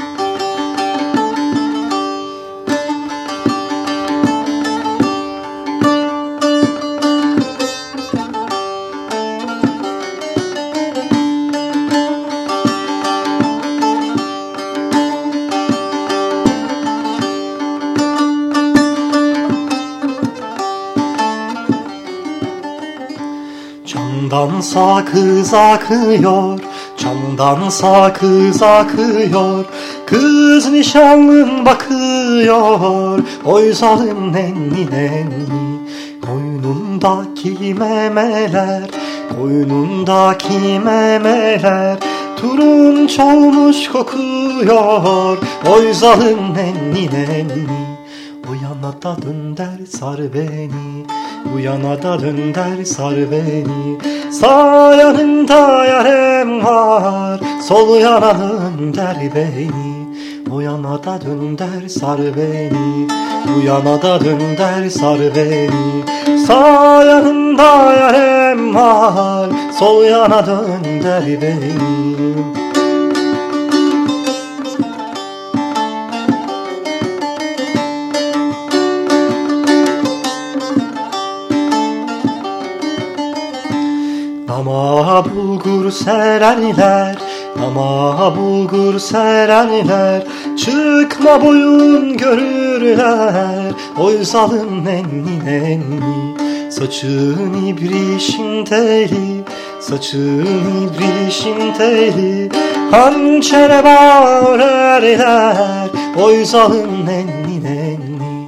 C: sakız akıyor, camdan sakız akıyor. Kız nişanlın bakıyor, oy zalim nenni nenni. Koynundaki memeler, koynundaki memeler. Turunç olmuş kokuyor, oy zalim nenni nenni. O yana da dönder sar beni Bu yana da dönder sar beni Sağ yanında yarem var Sol yana dönder beni. O yana da dönder sar beni Bu yana da dönder sar beni. Sağ yanında yarem var Sol yana dönder beni Nama bulgur serenler Nama bulgur serenler Çıkma boyun görürler Oy zalim nenni nenni Saçın ibrişin teli Saçın ibrişin teli. Hançere bağırırlar Oy zalim nenni nenni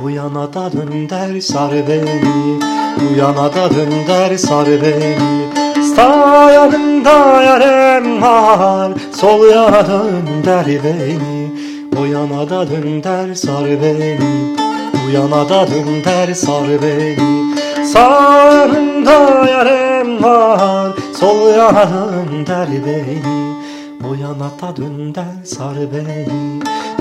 C: Bu yana da dönder sar beni Bu yana da dönder sar beni Sağ yanında yarem var Sol yana dönder beni. O yana da dönder sar beni. Bu yana da dönder sar beni. Sağ yanında yarem var Sol yana dönder beni. O yana da dönder sar beni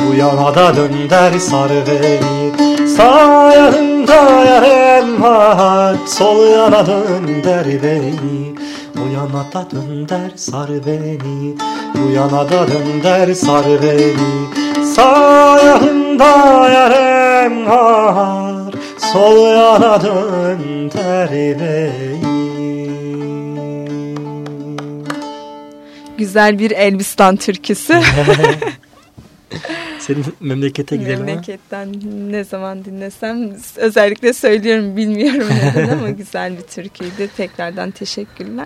C: Bu yana da dönder sar beni Sağ yanında yarem var Sol yana dönder beni. O yana da dönder sar beni. Bu yana da dönder sar beni. Sağ yanında yarem var Sol yana dönder beni.
B: Güzel bir Elbistan türküsü.
C: Senin memlekete gidelim
B: Memleketten ne zaman dinlesem özellikle söylüyorum bilmiyorum neden ama güzel bir türküydü. Tekrardan teşekkürler.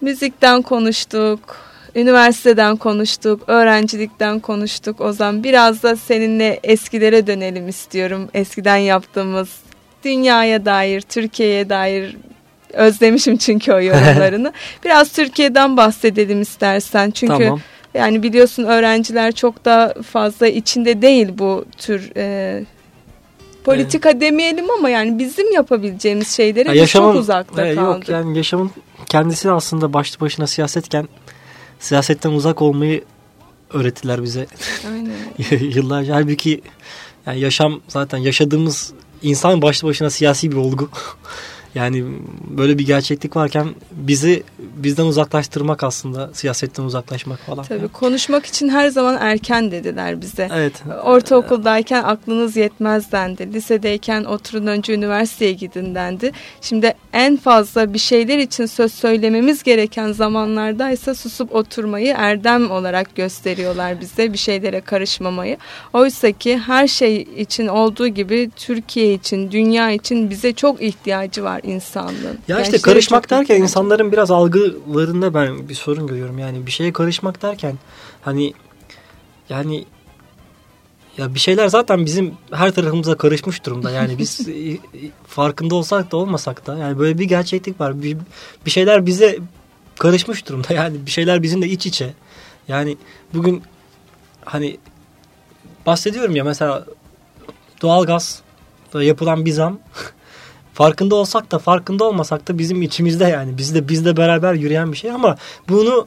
B: Müzikten konuştuk, üniversiteden konuştuk, öğrencilikten konuştuk. O zaman biraz da seninle eskilere dönelim istiyorum. Eskiden yaptığımız dünyaya dair, Türkiye'ye dair özlemişim çünkü o yorumlarını. biraz Türkiye'den bahsedelim istersen. Çünkü tamam. Yani biliyorsun öğrenciler çok da fazla içinde değil bu tür e, politika evet. demeyelim ama yani bizim yapabileceğimiz şeyleri ya yaşamın, çok uzakta e, kaldık.
C: Yok yani yaşamın kendisi aslında başlı başına siyasetken siyasetten uzak olmayı öğrettiler bize. Aynen. Yıllarca halbuki yani yaşam zaten yaşadığımız insan başlı başına siyasi bir olgu. Yani böyle bir gerçeklik varken bizi bizden uzaklaştırmak aslında siyasetten uzaklaşmak falan.
B: Tabii konuşmak için her zaman erken dediler bize.
C: Evet.
B: Ortaokuldayken aklınız yetmez dendi. Lisedeyken oturun önce üniversiteye gidin dendi. Şimdi en fazla bir şeyler için söz söylememiz gereken zamanlardaysa susup oturmayı erdem olarak gösteriyorlar bize bir şeylere karışmamayı. Oysa ki her şey için olduğu gibi Türkiye için, dünya için bize çok ihtiyacı var insanlığın.
C: Ya işte karışmak derken insanların biraz algılarında ben bir sorun görüyorum. Yani bir şeye karışmak derken hani yani ya bir şeyler zaten bizim her tarafımıza karışmış durumda. Yani biz farkında olsak da olmasak da yani böyle bir gerçeklik var. Bir, bir şeyler bize karışmış durumda. Yani bir şeyler bizimle iç içe. Yani bugün hani bahsediyorum ya mesela doğalgaz yapılan bir zam farkında olsak da farkında olmasak da bizim içimizde yani bizde bizde beraber yürüyen bir şey ama bunu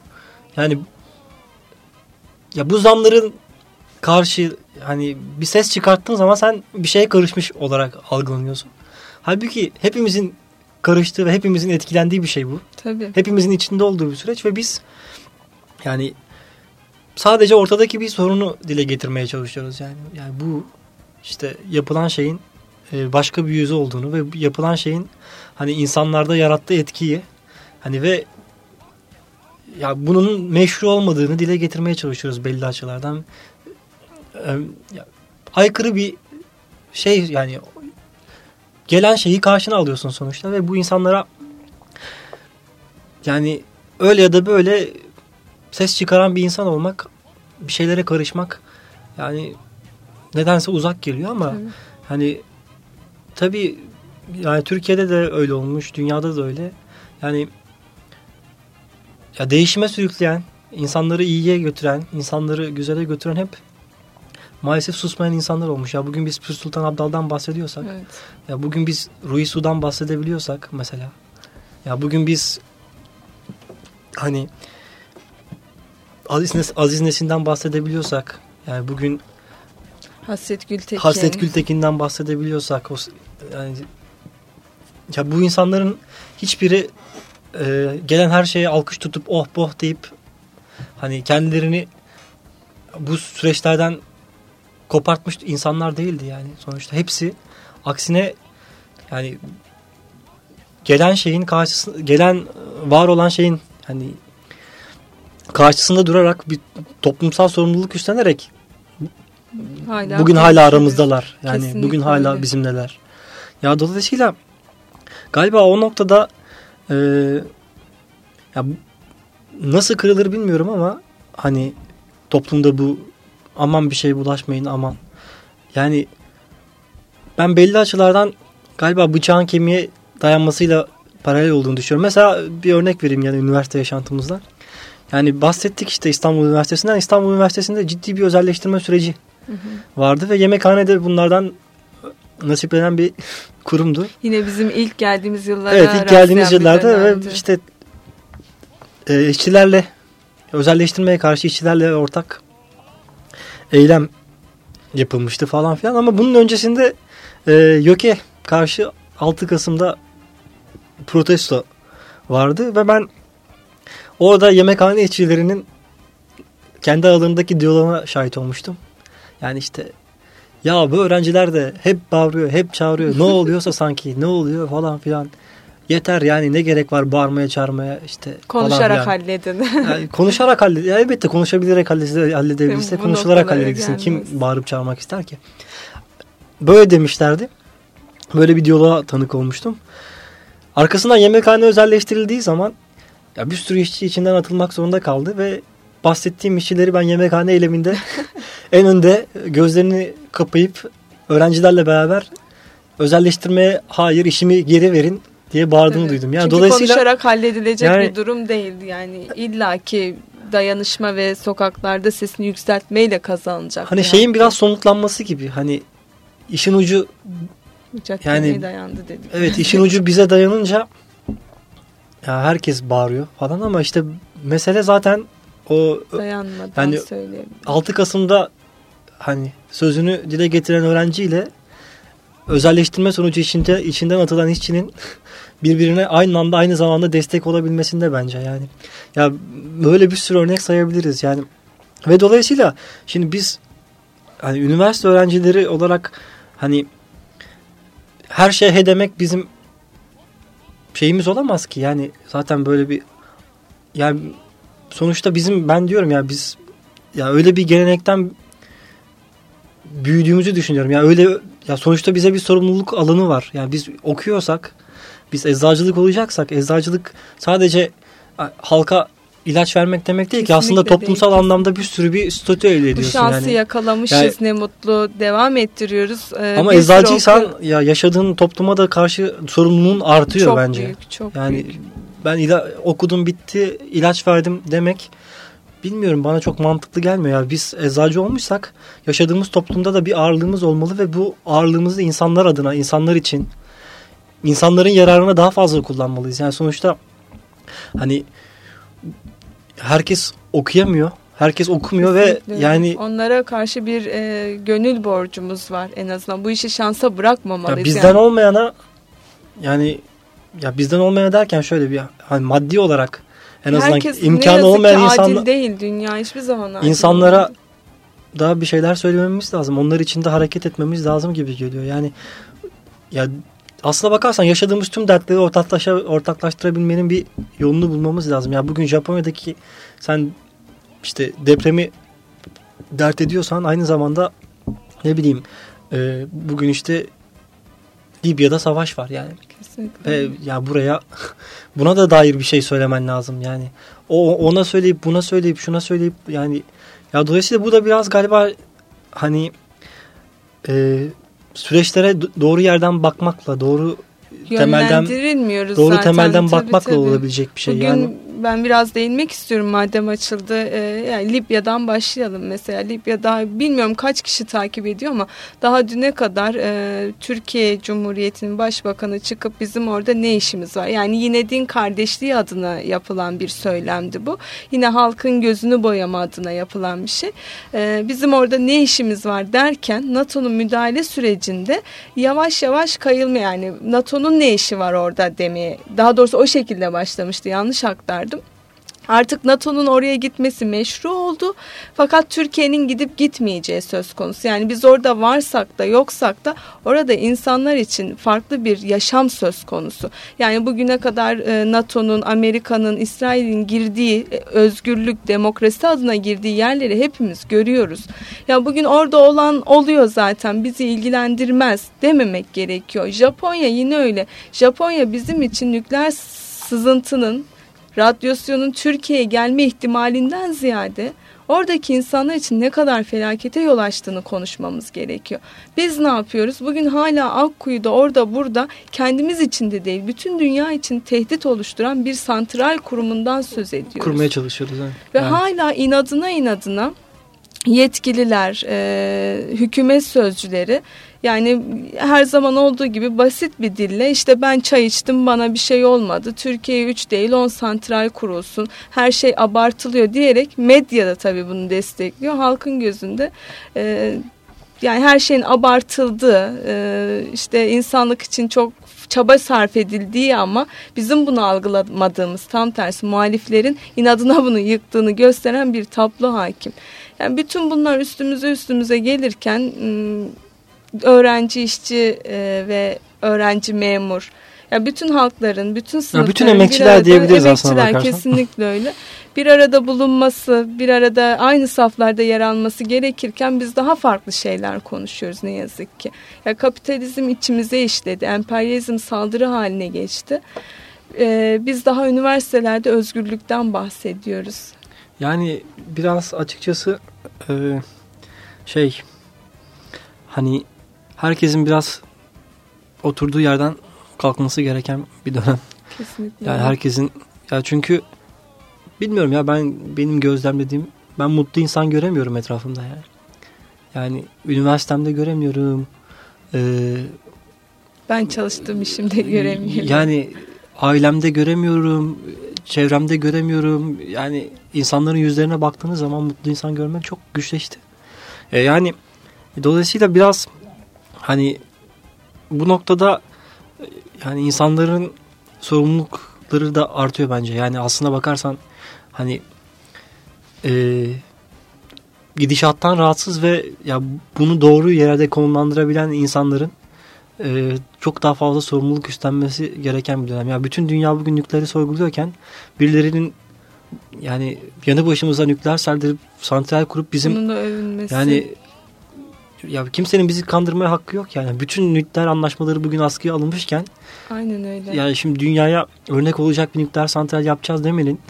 C: yani ya bu zamların karşı hani bir ses çıkarttığın zaman sen bir şeye karışmış olarak algılanıyorsun. Halbuki hepimizin karıştığı ve hepimizin etkilendiği bir şey bu.
B: Tabii.
C: Hepimizin içinde olduğu bir süreç ve biz yani sadece ortadaki bir sorunu dile getirmeye çalışıyoruz yani. Yani bu işte yapılan şeyin e, başka bir yüzü olduğunu ve yapılan şeyin hani insanlarda yarattığı etkiyi hani ve ya bunun meşru olmadığını dile getirmeye çalışıyoruz belli açılardan. Aykırı bir şey yani gelen şeyi karşına alıyorsun sonuçta ve bu insanlara yani öyle ya da böyle ses çıkaran bir insan olmak, bir şeylere karışmak yani nedense uzak geliyor ama Tabii. hani tabii yani Türkiye'de de öyle olmuş, dünyada da öyle. Yani ya değişime sürükleyen, insanları iyiye götüren, insanları güzele götüren hep maalesef susmayan insanlar olmuş. Ya bugün biz Pür Sultan Abdal'dan bahsediyorsak, evet. ya bugün biz Rui Su'dan bahsedebiliyorsak mesela, ya bugün biz hani Aziz, Nes Aziz Nesin'den bahsedebiliyorsak, yani bugün
B: Hasret Gültekin.
C: Hasret Gültekin'den bahsedebiliyorsak o yani ya bu insanların hiçbiri e, gelen her şeye alkış tutup oh boh deyip hani kendilerini bu süreçlerden kopartmış insanlar değildi yani sonuçta hepsi aksine yani gelen şeyin karşısında gelen var olan şeyin hani karşısında durarak bir toplumsal sorumluluk üstlenerek hala bugün hala aramızdalar. Yani Kesinlikle bugün hala öyle. bizimleler. Ya dolayısıyla galiba o noktada e, ya nasıl kırılır bilmiyorum ama hani toplumda bu aman bir şey bulaşmayın aman. Yani ben belli açılardan galiba bıçağın kemiğe dayanmasıyla paralel olduğunu düşünüyorum. Mesela bir örnek vereyim yani üniversite yaşantımızda. Yani bahsettik işte İstanbul Üniversitesi'nden. İstanbul Üniversitesi'nde ciddi bir özelleştirme süreci hı hı. vardı ve yemekhanede bunlardan nasiplenen bir kurumdu.
B: Yine bizim ilk geldiğimiz yıllarda.
C: Evet ilk geldiğimiz yıllarda ve işte e, işçilerle özelleştirmeye karşı işçilerle ortak eylem yapılmıştı falan filan ama bunun öncesinde e, YÖK'e karşı 6 Kasım'da protesto vardı ve ben orada yemekhane işçilerinin kendi aralarındaki diyaloğuna şahit olmuştum. Yani işte ya bu öğrenciler de hep bağırıyor, hep çağırıyor. Ne oluyorsa sanki ne oluyor falan filan. Yeter yani ne gerek var bağırmaya çağırmaya işte
B: konuşarak halledin.
C: yani konuşarak halledin. Yani elbette konuşabilerek halledebilirse konuşularak halledilsin. Kim bağırıp çağırmak ister ki? Böyle demişlerdi. Böyle bir diyaloğa tanık olmuştum. Arkasından yemekhane özelleştirildiği zaman ya bir sürü işçi içinden atılmak zorunda kaldı ve bahsettiğim işçileri ben yemekhane eyleminde en önde gözlerini kapayıp öğrencilerle beraber özelleştirmeye hayır işimi geri verin diye bağırdığını evet. duydum.
B: Yani Çünkü dolayısıyla konuşarak halledilecek yani, bir durum değil. Yani illaki dayanışma ve sokaklarda sesini yükseltmeyle kazanacak.
C: Hani yani. şeyin biraz somutlanması gibi. Hani işin ucu
B: yani dayandı dedik.
C: Evet işin ucu bize dayanınca ya herkes bağırıyor falan ama işte mesele zaten o
B: dayanmadan yani söyleyeyim.
C: 6 Kasım'da hani sözünü dile getiren öğrenciyle özelleştirme sonucu içinde içinden atılan işçinin birbirine aynı anda aynı zamanda destek olabilmesinde bence yani. Ya böyle bir sürü örnek sayabiliriz yani. Ve dolayısıyla şimdi biz hani üniversite öğrencileri olarak hani her şey he demek bizim şeyimiz olamaz ki. Yani zaten böyle bir yani sonuçta bizim ben diyorum ya biz ya öyle bir gelenekten büyüdüğümüzü düşünüyorum. Yani öyle ya sonuçta bize bir sorumluluk alanı var. Yani biz okuyorsak, biz eczacılık olacaksak, eczacılık sadece halka ilaç vermek demek değil Kesinlikle ki aslında toplumsal değil. anlamda bir sürü bir statü elde ediyorsun. Bu
B: şansı
C: yani.
B: yakalamışız yani, ne mutlu devam ettiriyoruz.
C: Ee, ama eczacıysan oku... ya yaşadığın topluma da karşı sorumluluğun artıyor çok bence. Çok büyük çok yani büyük. ben ila okudum bitti ilaç verdim demek bilmiyorum bana çok mantıklı gelmiyor. Ya. Biz eczacı olmuşsak yaşadığımız toplumda da bir ağırlığımız olmalı ve bu ağırlığımızı insanlar adına, insanlar için, insanların yararına daha fazla kullanmalıyız. Yani sonuçta hani herkes okuyamıyor. Herkes okumuyor Kesinlikle. ve yani
B: onlara karşı bir e, gönül borcumuz var en azından. Bu işi şansa bırakmamalıyız.
C: Ya bizden yani. olmayana yani ya bizden olmayana derken şöyle bir hani maddi olarak en azından Herkes, imkanı olmayan insanlar
B: değil dünya hiçbir zaman
C: adil insanlara değil. daha bir şeyler söylememiz lazım. Onlar için de hareket etmemiz lazım gibi geliyor. Yani ya aslına bakarsan yaşadığımız tüm dertleri ortaklaşa, ortaklaştırabilmenin bir yolunu bulmamız lazım. Ya bugün Japonya'daki sen işte depremi dert ediyorsan aynı zamanda ne bileyim e, bugün işte Libya'da savaş var yani. Kesinlikle. Ve ya buraya buna da dair bir şey söylemen lazım yani. O ona söyleyip buna söyleyip şuna söyleyip yani ya dolayısıyla bu da biraz galiba hani e, süreçlere doğru yerden bakmakla doğru temelden doğru zaten. temelden bakmakla tabii. olabilecek bir şey.
B: Bugün
C: yani
B: ben biraz değinmek istiyorum madem açıldı. Ee, yani Libya'dan başlayalım mesela. Libya daha bilmiyorum kaç kişi takip ediyor ama daha düne kadar e, Türkiye Cumhuriyeti'nin başbakanı çıkıp bizim orada ne işimiz var? Yani yine din kardeşliği adına yapılan bir söylemdi bu. Yine halkın gözünü boyama adına yapılan bir şey. E, bizim orada ne işimiz var derken NATO'nun müdahale sürecinde yavaş yavaş kayılma yani NATO'nun ne işi var orada demeye daha doğrusu o şekilde başlamıştı yanlış aktardı gördüm. Artık NATO'nun oraya gitmesi meşru oldu. Fakat Türkiye'nin gidip gitmeyeceği söz konusu. Yani biz orada varsak da yoksak da orada insanlar için farklı bir yaşam söz konusu. Yani bugüne kadar e, NATO'nun, Amerika'nın, İsrail'in girdiği e, özgürlük, demokrasi adına girdiği yerleri hepimiz görüyoruz. Ya bugün orada olan oluyor zaten bizi ilgilendirmez dememek gerekiyor. Japonya yine öyle. Japonya bizim için nükleer sızıntının radyasyonun Türkiye'ye gelme ihtimalinden ziyade oradaki insanlar için ne kadar felakete yol açtığını konuşmamız gerekiyor. Biz ne yapıyoruz? Bugün hala Akkuyu'da orada burada kendimiz için de değil bütün dünya için tehdit oluşturan bir santral kurumundan söz ediyoruz.
C: Kurmaya çalışıyoruz. Yani.
B: Ve yani. hala inadına inadına yetkililer, e, hükümet sözcüleri yani her zaman olduğu gibi basit bir dille işte ben çay içtim bana bir şey olmadı. Türkiye 3 değil 10 santral kurulsun. Her şey abartılıyor diyerek medyada tabii bunu destekliyor. Halkın gözünde e, yani her şeyin abartıldığı e, işte insanlık için çok çaba sarf edildiği ama bizim bunu algılamadığımız tam tersi muhaliflerin inadına bunu yıktığını gösteren bir tablo hakim. Yani bütün bunlar üstümüze üstümüze gelirken öğrenci işçi e, ve öğrenci memur Ya bütün halkların, bütün sınıfların,
C: bütün emekçiler
B: arada,
C: diyebiliriz
B: emekçiler,
C: aslına bakarsan.
B: kesinlikle öyle. Bir arada bulunması, bir arada aynı saflarda yer alması gerekirken biz daha farklı şeyler konuşuyoruz ne yazık ki. Ya kapitalizm içimize işledi, emperyalizm saldırı haline geçti. Ee, biz daha üniversitelerde özgürlükten bahsediyoruz.
C: Yani biraz açıkçası e, şey hani herkesin biraz oturduğu yerden kalkması gereken bir dönem.
B: Kesinlikle.
C: Yani herkesin ya çünkü bilmiyorum ya ben benim gözlemlediğim ben mutlu insan göremiyorum etrafımda yani. Yani üniversitemde göremiyorum. Ee,
B: ben çalıştığım işimde göremiyorum.
C: Yani ailemde göremiyorum, çevremde göremiyorum. Yani insanların yüzlerine baktığınız zaman mutlu insan görmek çok güçleşti. Ee, yani dolayısıyla biraz hani bu noktada yani insanların sorumlulukları da artıyor bence. Yani aslına bakarsan hani e, gidişattan rahatsız ve ya bunu doğru yerde konumlandırabilen insanların e, çok daha fazla sorumluluk üstlenmesi gereken bir dönem. Ya bütün dünya bugün nükleeri sorguluyorken birilerinin yani yanı başımıza nükleer saldırıp santral kurup bizim yani ya kimsenin bizi kandırmaya hakkı yok yani. Bütün nükleer anlaşmaları bugün askıya alınmışken
B: Aynen öyle.
C: yani şimdi dünyaya örnek olacak bir nükleer santral yapacağız demenin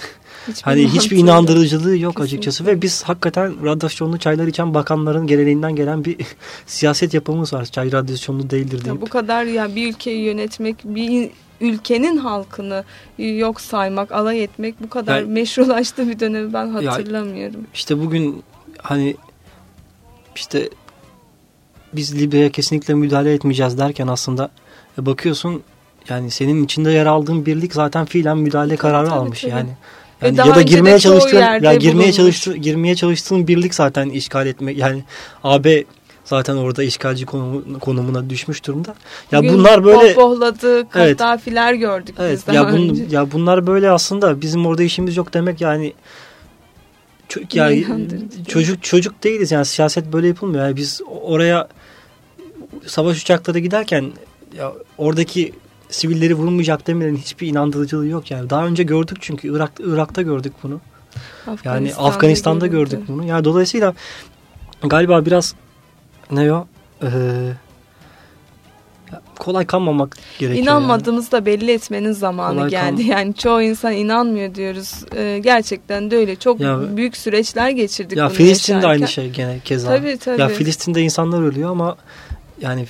B: Hiçbir
C: hani hiçbir inandırıcılığı yok
B: Kesinlikle.
C: açıkçası ve biz hakikaten radyasyonlu çaylar içen bakanların geleneğinden gelen bir siyaset yapımız var. Çay radyasyonlu değildir
B: Ya
C: deyip.
B: bu kadar ya bir ülkeyi yönetmek, bir ülkenin halkını yok saymak, alay etmek bu kadar
C: Yani-
B: meşrulaştığı bir dönemi ben hatırlamıyorum.
C: İşte bugün hani işte biz Libya'ya kesinlikle müdahale etmeyeceğiz derken aslında e, bakıyorsun yani senin içinde yer aldığın birlik zaten fiilen müdahale kararı
B: tabii,
C: almış
B: tabii.
C: yani. Yani ya da girmeye çalıştığın ya girmeye
B: bulunmuş.
C: çalıştığın girmeye çalıştığın birlik zaten işgal etmek yani AB zaten orada işgalci konumu- konumuna düşmüş durumda. Ya
B: Bugün
C: bunlar böyle
B: pohpohladığı
C: Evet.
B: Kaddafiler gördük
C: Evet
B: biz daha
C: ya, bun,
B: önce.
C: ya bunlar böyle aslında bizim orada işimiz yok demek yani ço- ya,
B: İnandırıcı.
C: çocuk çocuk değiliz yani siyaset böyle yapılmıyor. Yani biz oraya savaş uçakları giderken ya oradaki sivilleri vurulmayacak demenin hiçbir inandırıcılığı yok yani. Daha önce gördük çünkü Irak Irak'ta gördük bunu. Yani Afganistan'da
B: görüldü.
C: gördük bunu. Yani dolayısıyla galiba biraz ne o? Ee, ya kolay kanmamak gerekiyor. yani.
B: İnanmadığımızı da belli etmenin zamanı
C: Kolay
B: geldi.
C: kal-
B: Yani çoğu insan inanmıyor diyoruz. Ee, gerçekten de öyle. Çok
C: Ya-
B: büyük süreçler geçirdik
C: Ya Filistin'de
B: yaşarken.
C: aynı şey gene keza.
B: Tabii tabii.
C: Ya Filistin'de insanlar ölüyor ama yani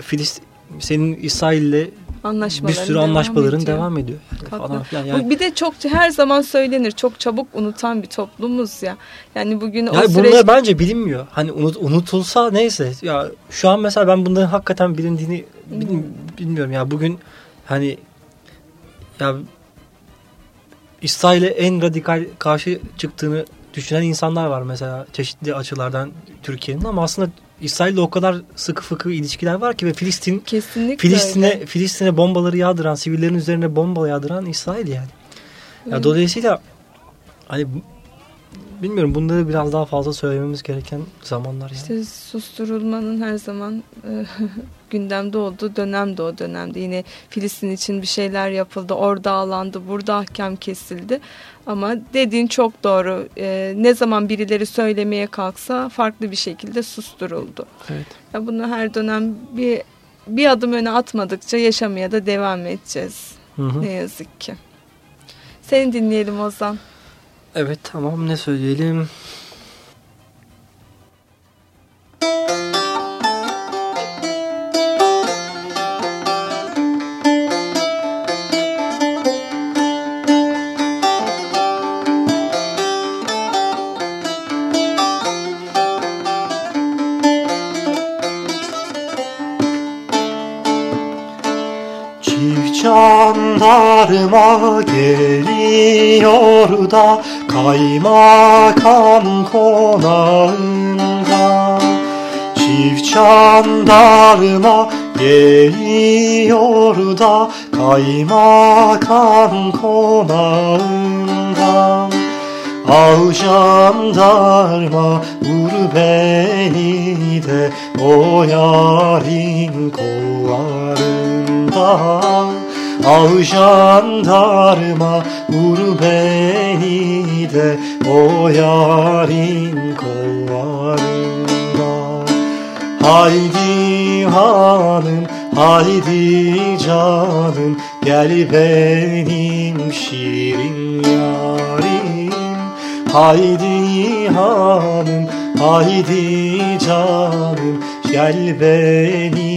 C: Filistin senin İsrail'le bir sürü
B: devam
C: anlaşmaların
B: ediyor.
C: devam ediyor. Yani falan filan. Yani,
B: bir de çok her zaman söylenir. Çok çabuk unutan bir toplumuz ya. Yani bugün o
C: yani
B: süreç
C: bunlar bence bilinmiyor. Hani unut, unutulsa neyse. Ya şu an mesela ben bunların hakikaten bilindiğini bil-
B: Hmm.
C: bilmiyorum ya. Bugün hani ya İsrail'e en radikal karşı çıktığını düşünen insanlar var mesela çeşitli açılardan Türkiye'nin ama aslında İsrail'le o kadar sıkı fıkı ilişkiler var ki ve Filistin
B: kesinlikle
C: Filistin'e. Filistin'e bombaları yağdıran, sivillerin üzerine bomba yağdıran İsrail yani. Ya
B: Evet.
C: dolayısıyla hani bilmiyorum bunları biraz daha fazla söylememiz gereken zamanlar yani.
B: İşte susturulmanın her zaman e, gündemde olduğu dönem de o dönemde. Yine Filistin için bir şeyler yapıldı. Orada ağlandı, burada ahkam kesildi. Ama dediğin çok doğru. E, ne zaman birileri söylemeye kalksa farklı bir şekilde susturuldu.
C: Evet.
B: Ya bunu her dönem bir bir adım öne atmadıkça yaşamaya da devam edeceğiz.
C: Hı hı.
B: Ne yazık ki. Seni dinleyelim Ozan.
C: Evet tamam ne söyleyelim? 陰に夜だ開まかんこなんャちふちゃんだるまげにイだカまかんこなんがあうじゃんだるまうるべにておやりんこあるんだ。Av jandarma vur beni de o yarın kollarında Haydi hanım haydi canım gel benim şirin yarim. Haydi hanım haydi canım gel benim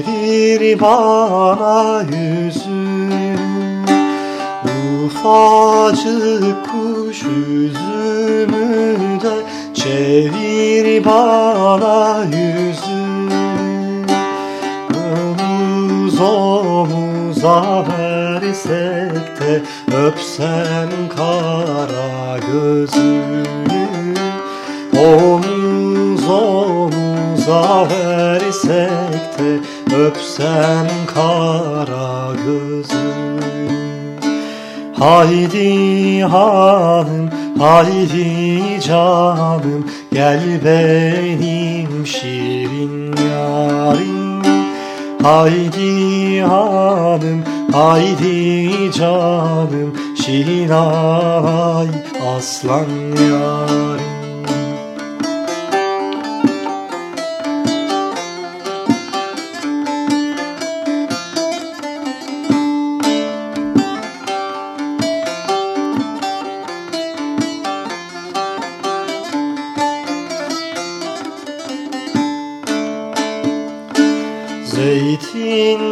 C: çevir bana yüzünü Ufacık kuş yüzümü de çevir bana yüzünü Omuz omuza versek de öpsem kara gözünü Omuz omuza versek de öpsem kara gözünü Haydi hanım, haydi canım Gel benim şirin yarim. Haydi hanım, haydi canım Şirinay aslan yarim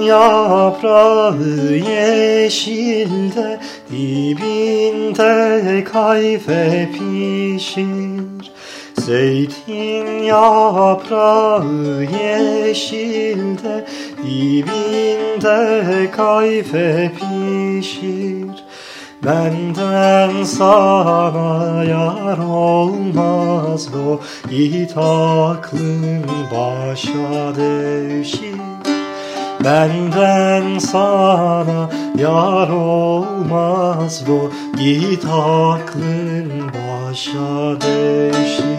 C: yaprağı yeşilde Dibinde kayfe pişir. Zeytin yaprağı yeşilde Dibinde kayfe pişir. Benden sana yar olmaz o Yiğit aklın başa devşir Benden sana yar olmaz o Yiğit aklın başa devşir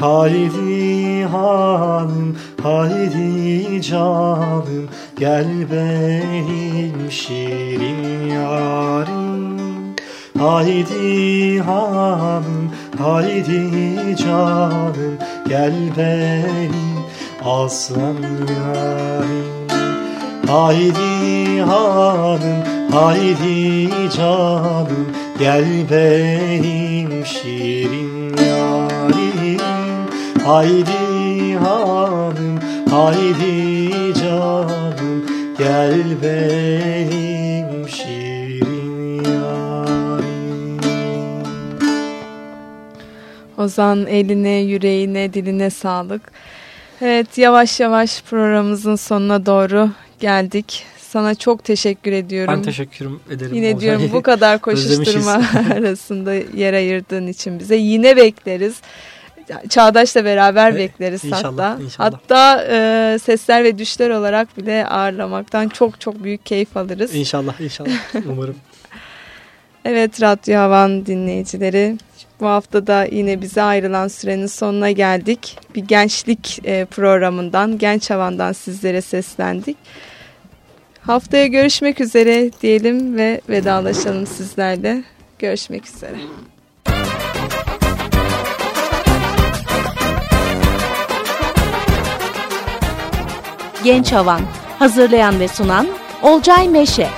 C: Haydi hanım, haydi canım Gel benim şirin yarim. Haydi hanım, haydi canım Gel benim aslan yarim Haydi hanım, haydi canım Gel benim şirin yarim Haydi hanım, haydi canım Gel benim şirin yarim
B: Ozan eline, yüreğine, diline sağlık. Evet yavaş yavaş programımızın sonuna doğru geldik. Sana çok teşekkür ediyorum.
C: Ben teşekkür ederim.
B: Yine diyorum bu kadar koşuşturma arasında yer ayırdığın için bize. Yine bekleriz. Çağdaş'la beraber
C: Evet,
B: bekleriz
C: inşallah,
B: hatta.
C: inşallah.
B: Hatta e, sesler ve düşler olarak bile ağırlamaktan çok çok büyük keyif alırız.
C: İnşallah inşallah umarım.
B: Evet Radyo Havan dinleyicileri bu hafta da yine bize ayrılan sürenin sonuna geldik. Bir gençlik e, programından Genç Havan'dan sizlere seslendik. Haftaya görüşmek üzere diyelim ve vedalaşalım sizlerle. Görüşmek üzere.
A: Genç Havan Hazırlayan ve sunan Olcay Meşe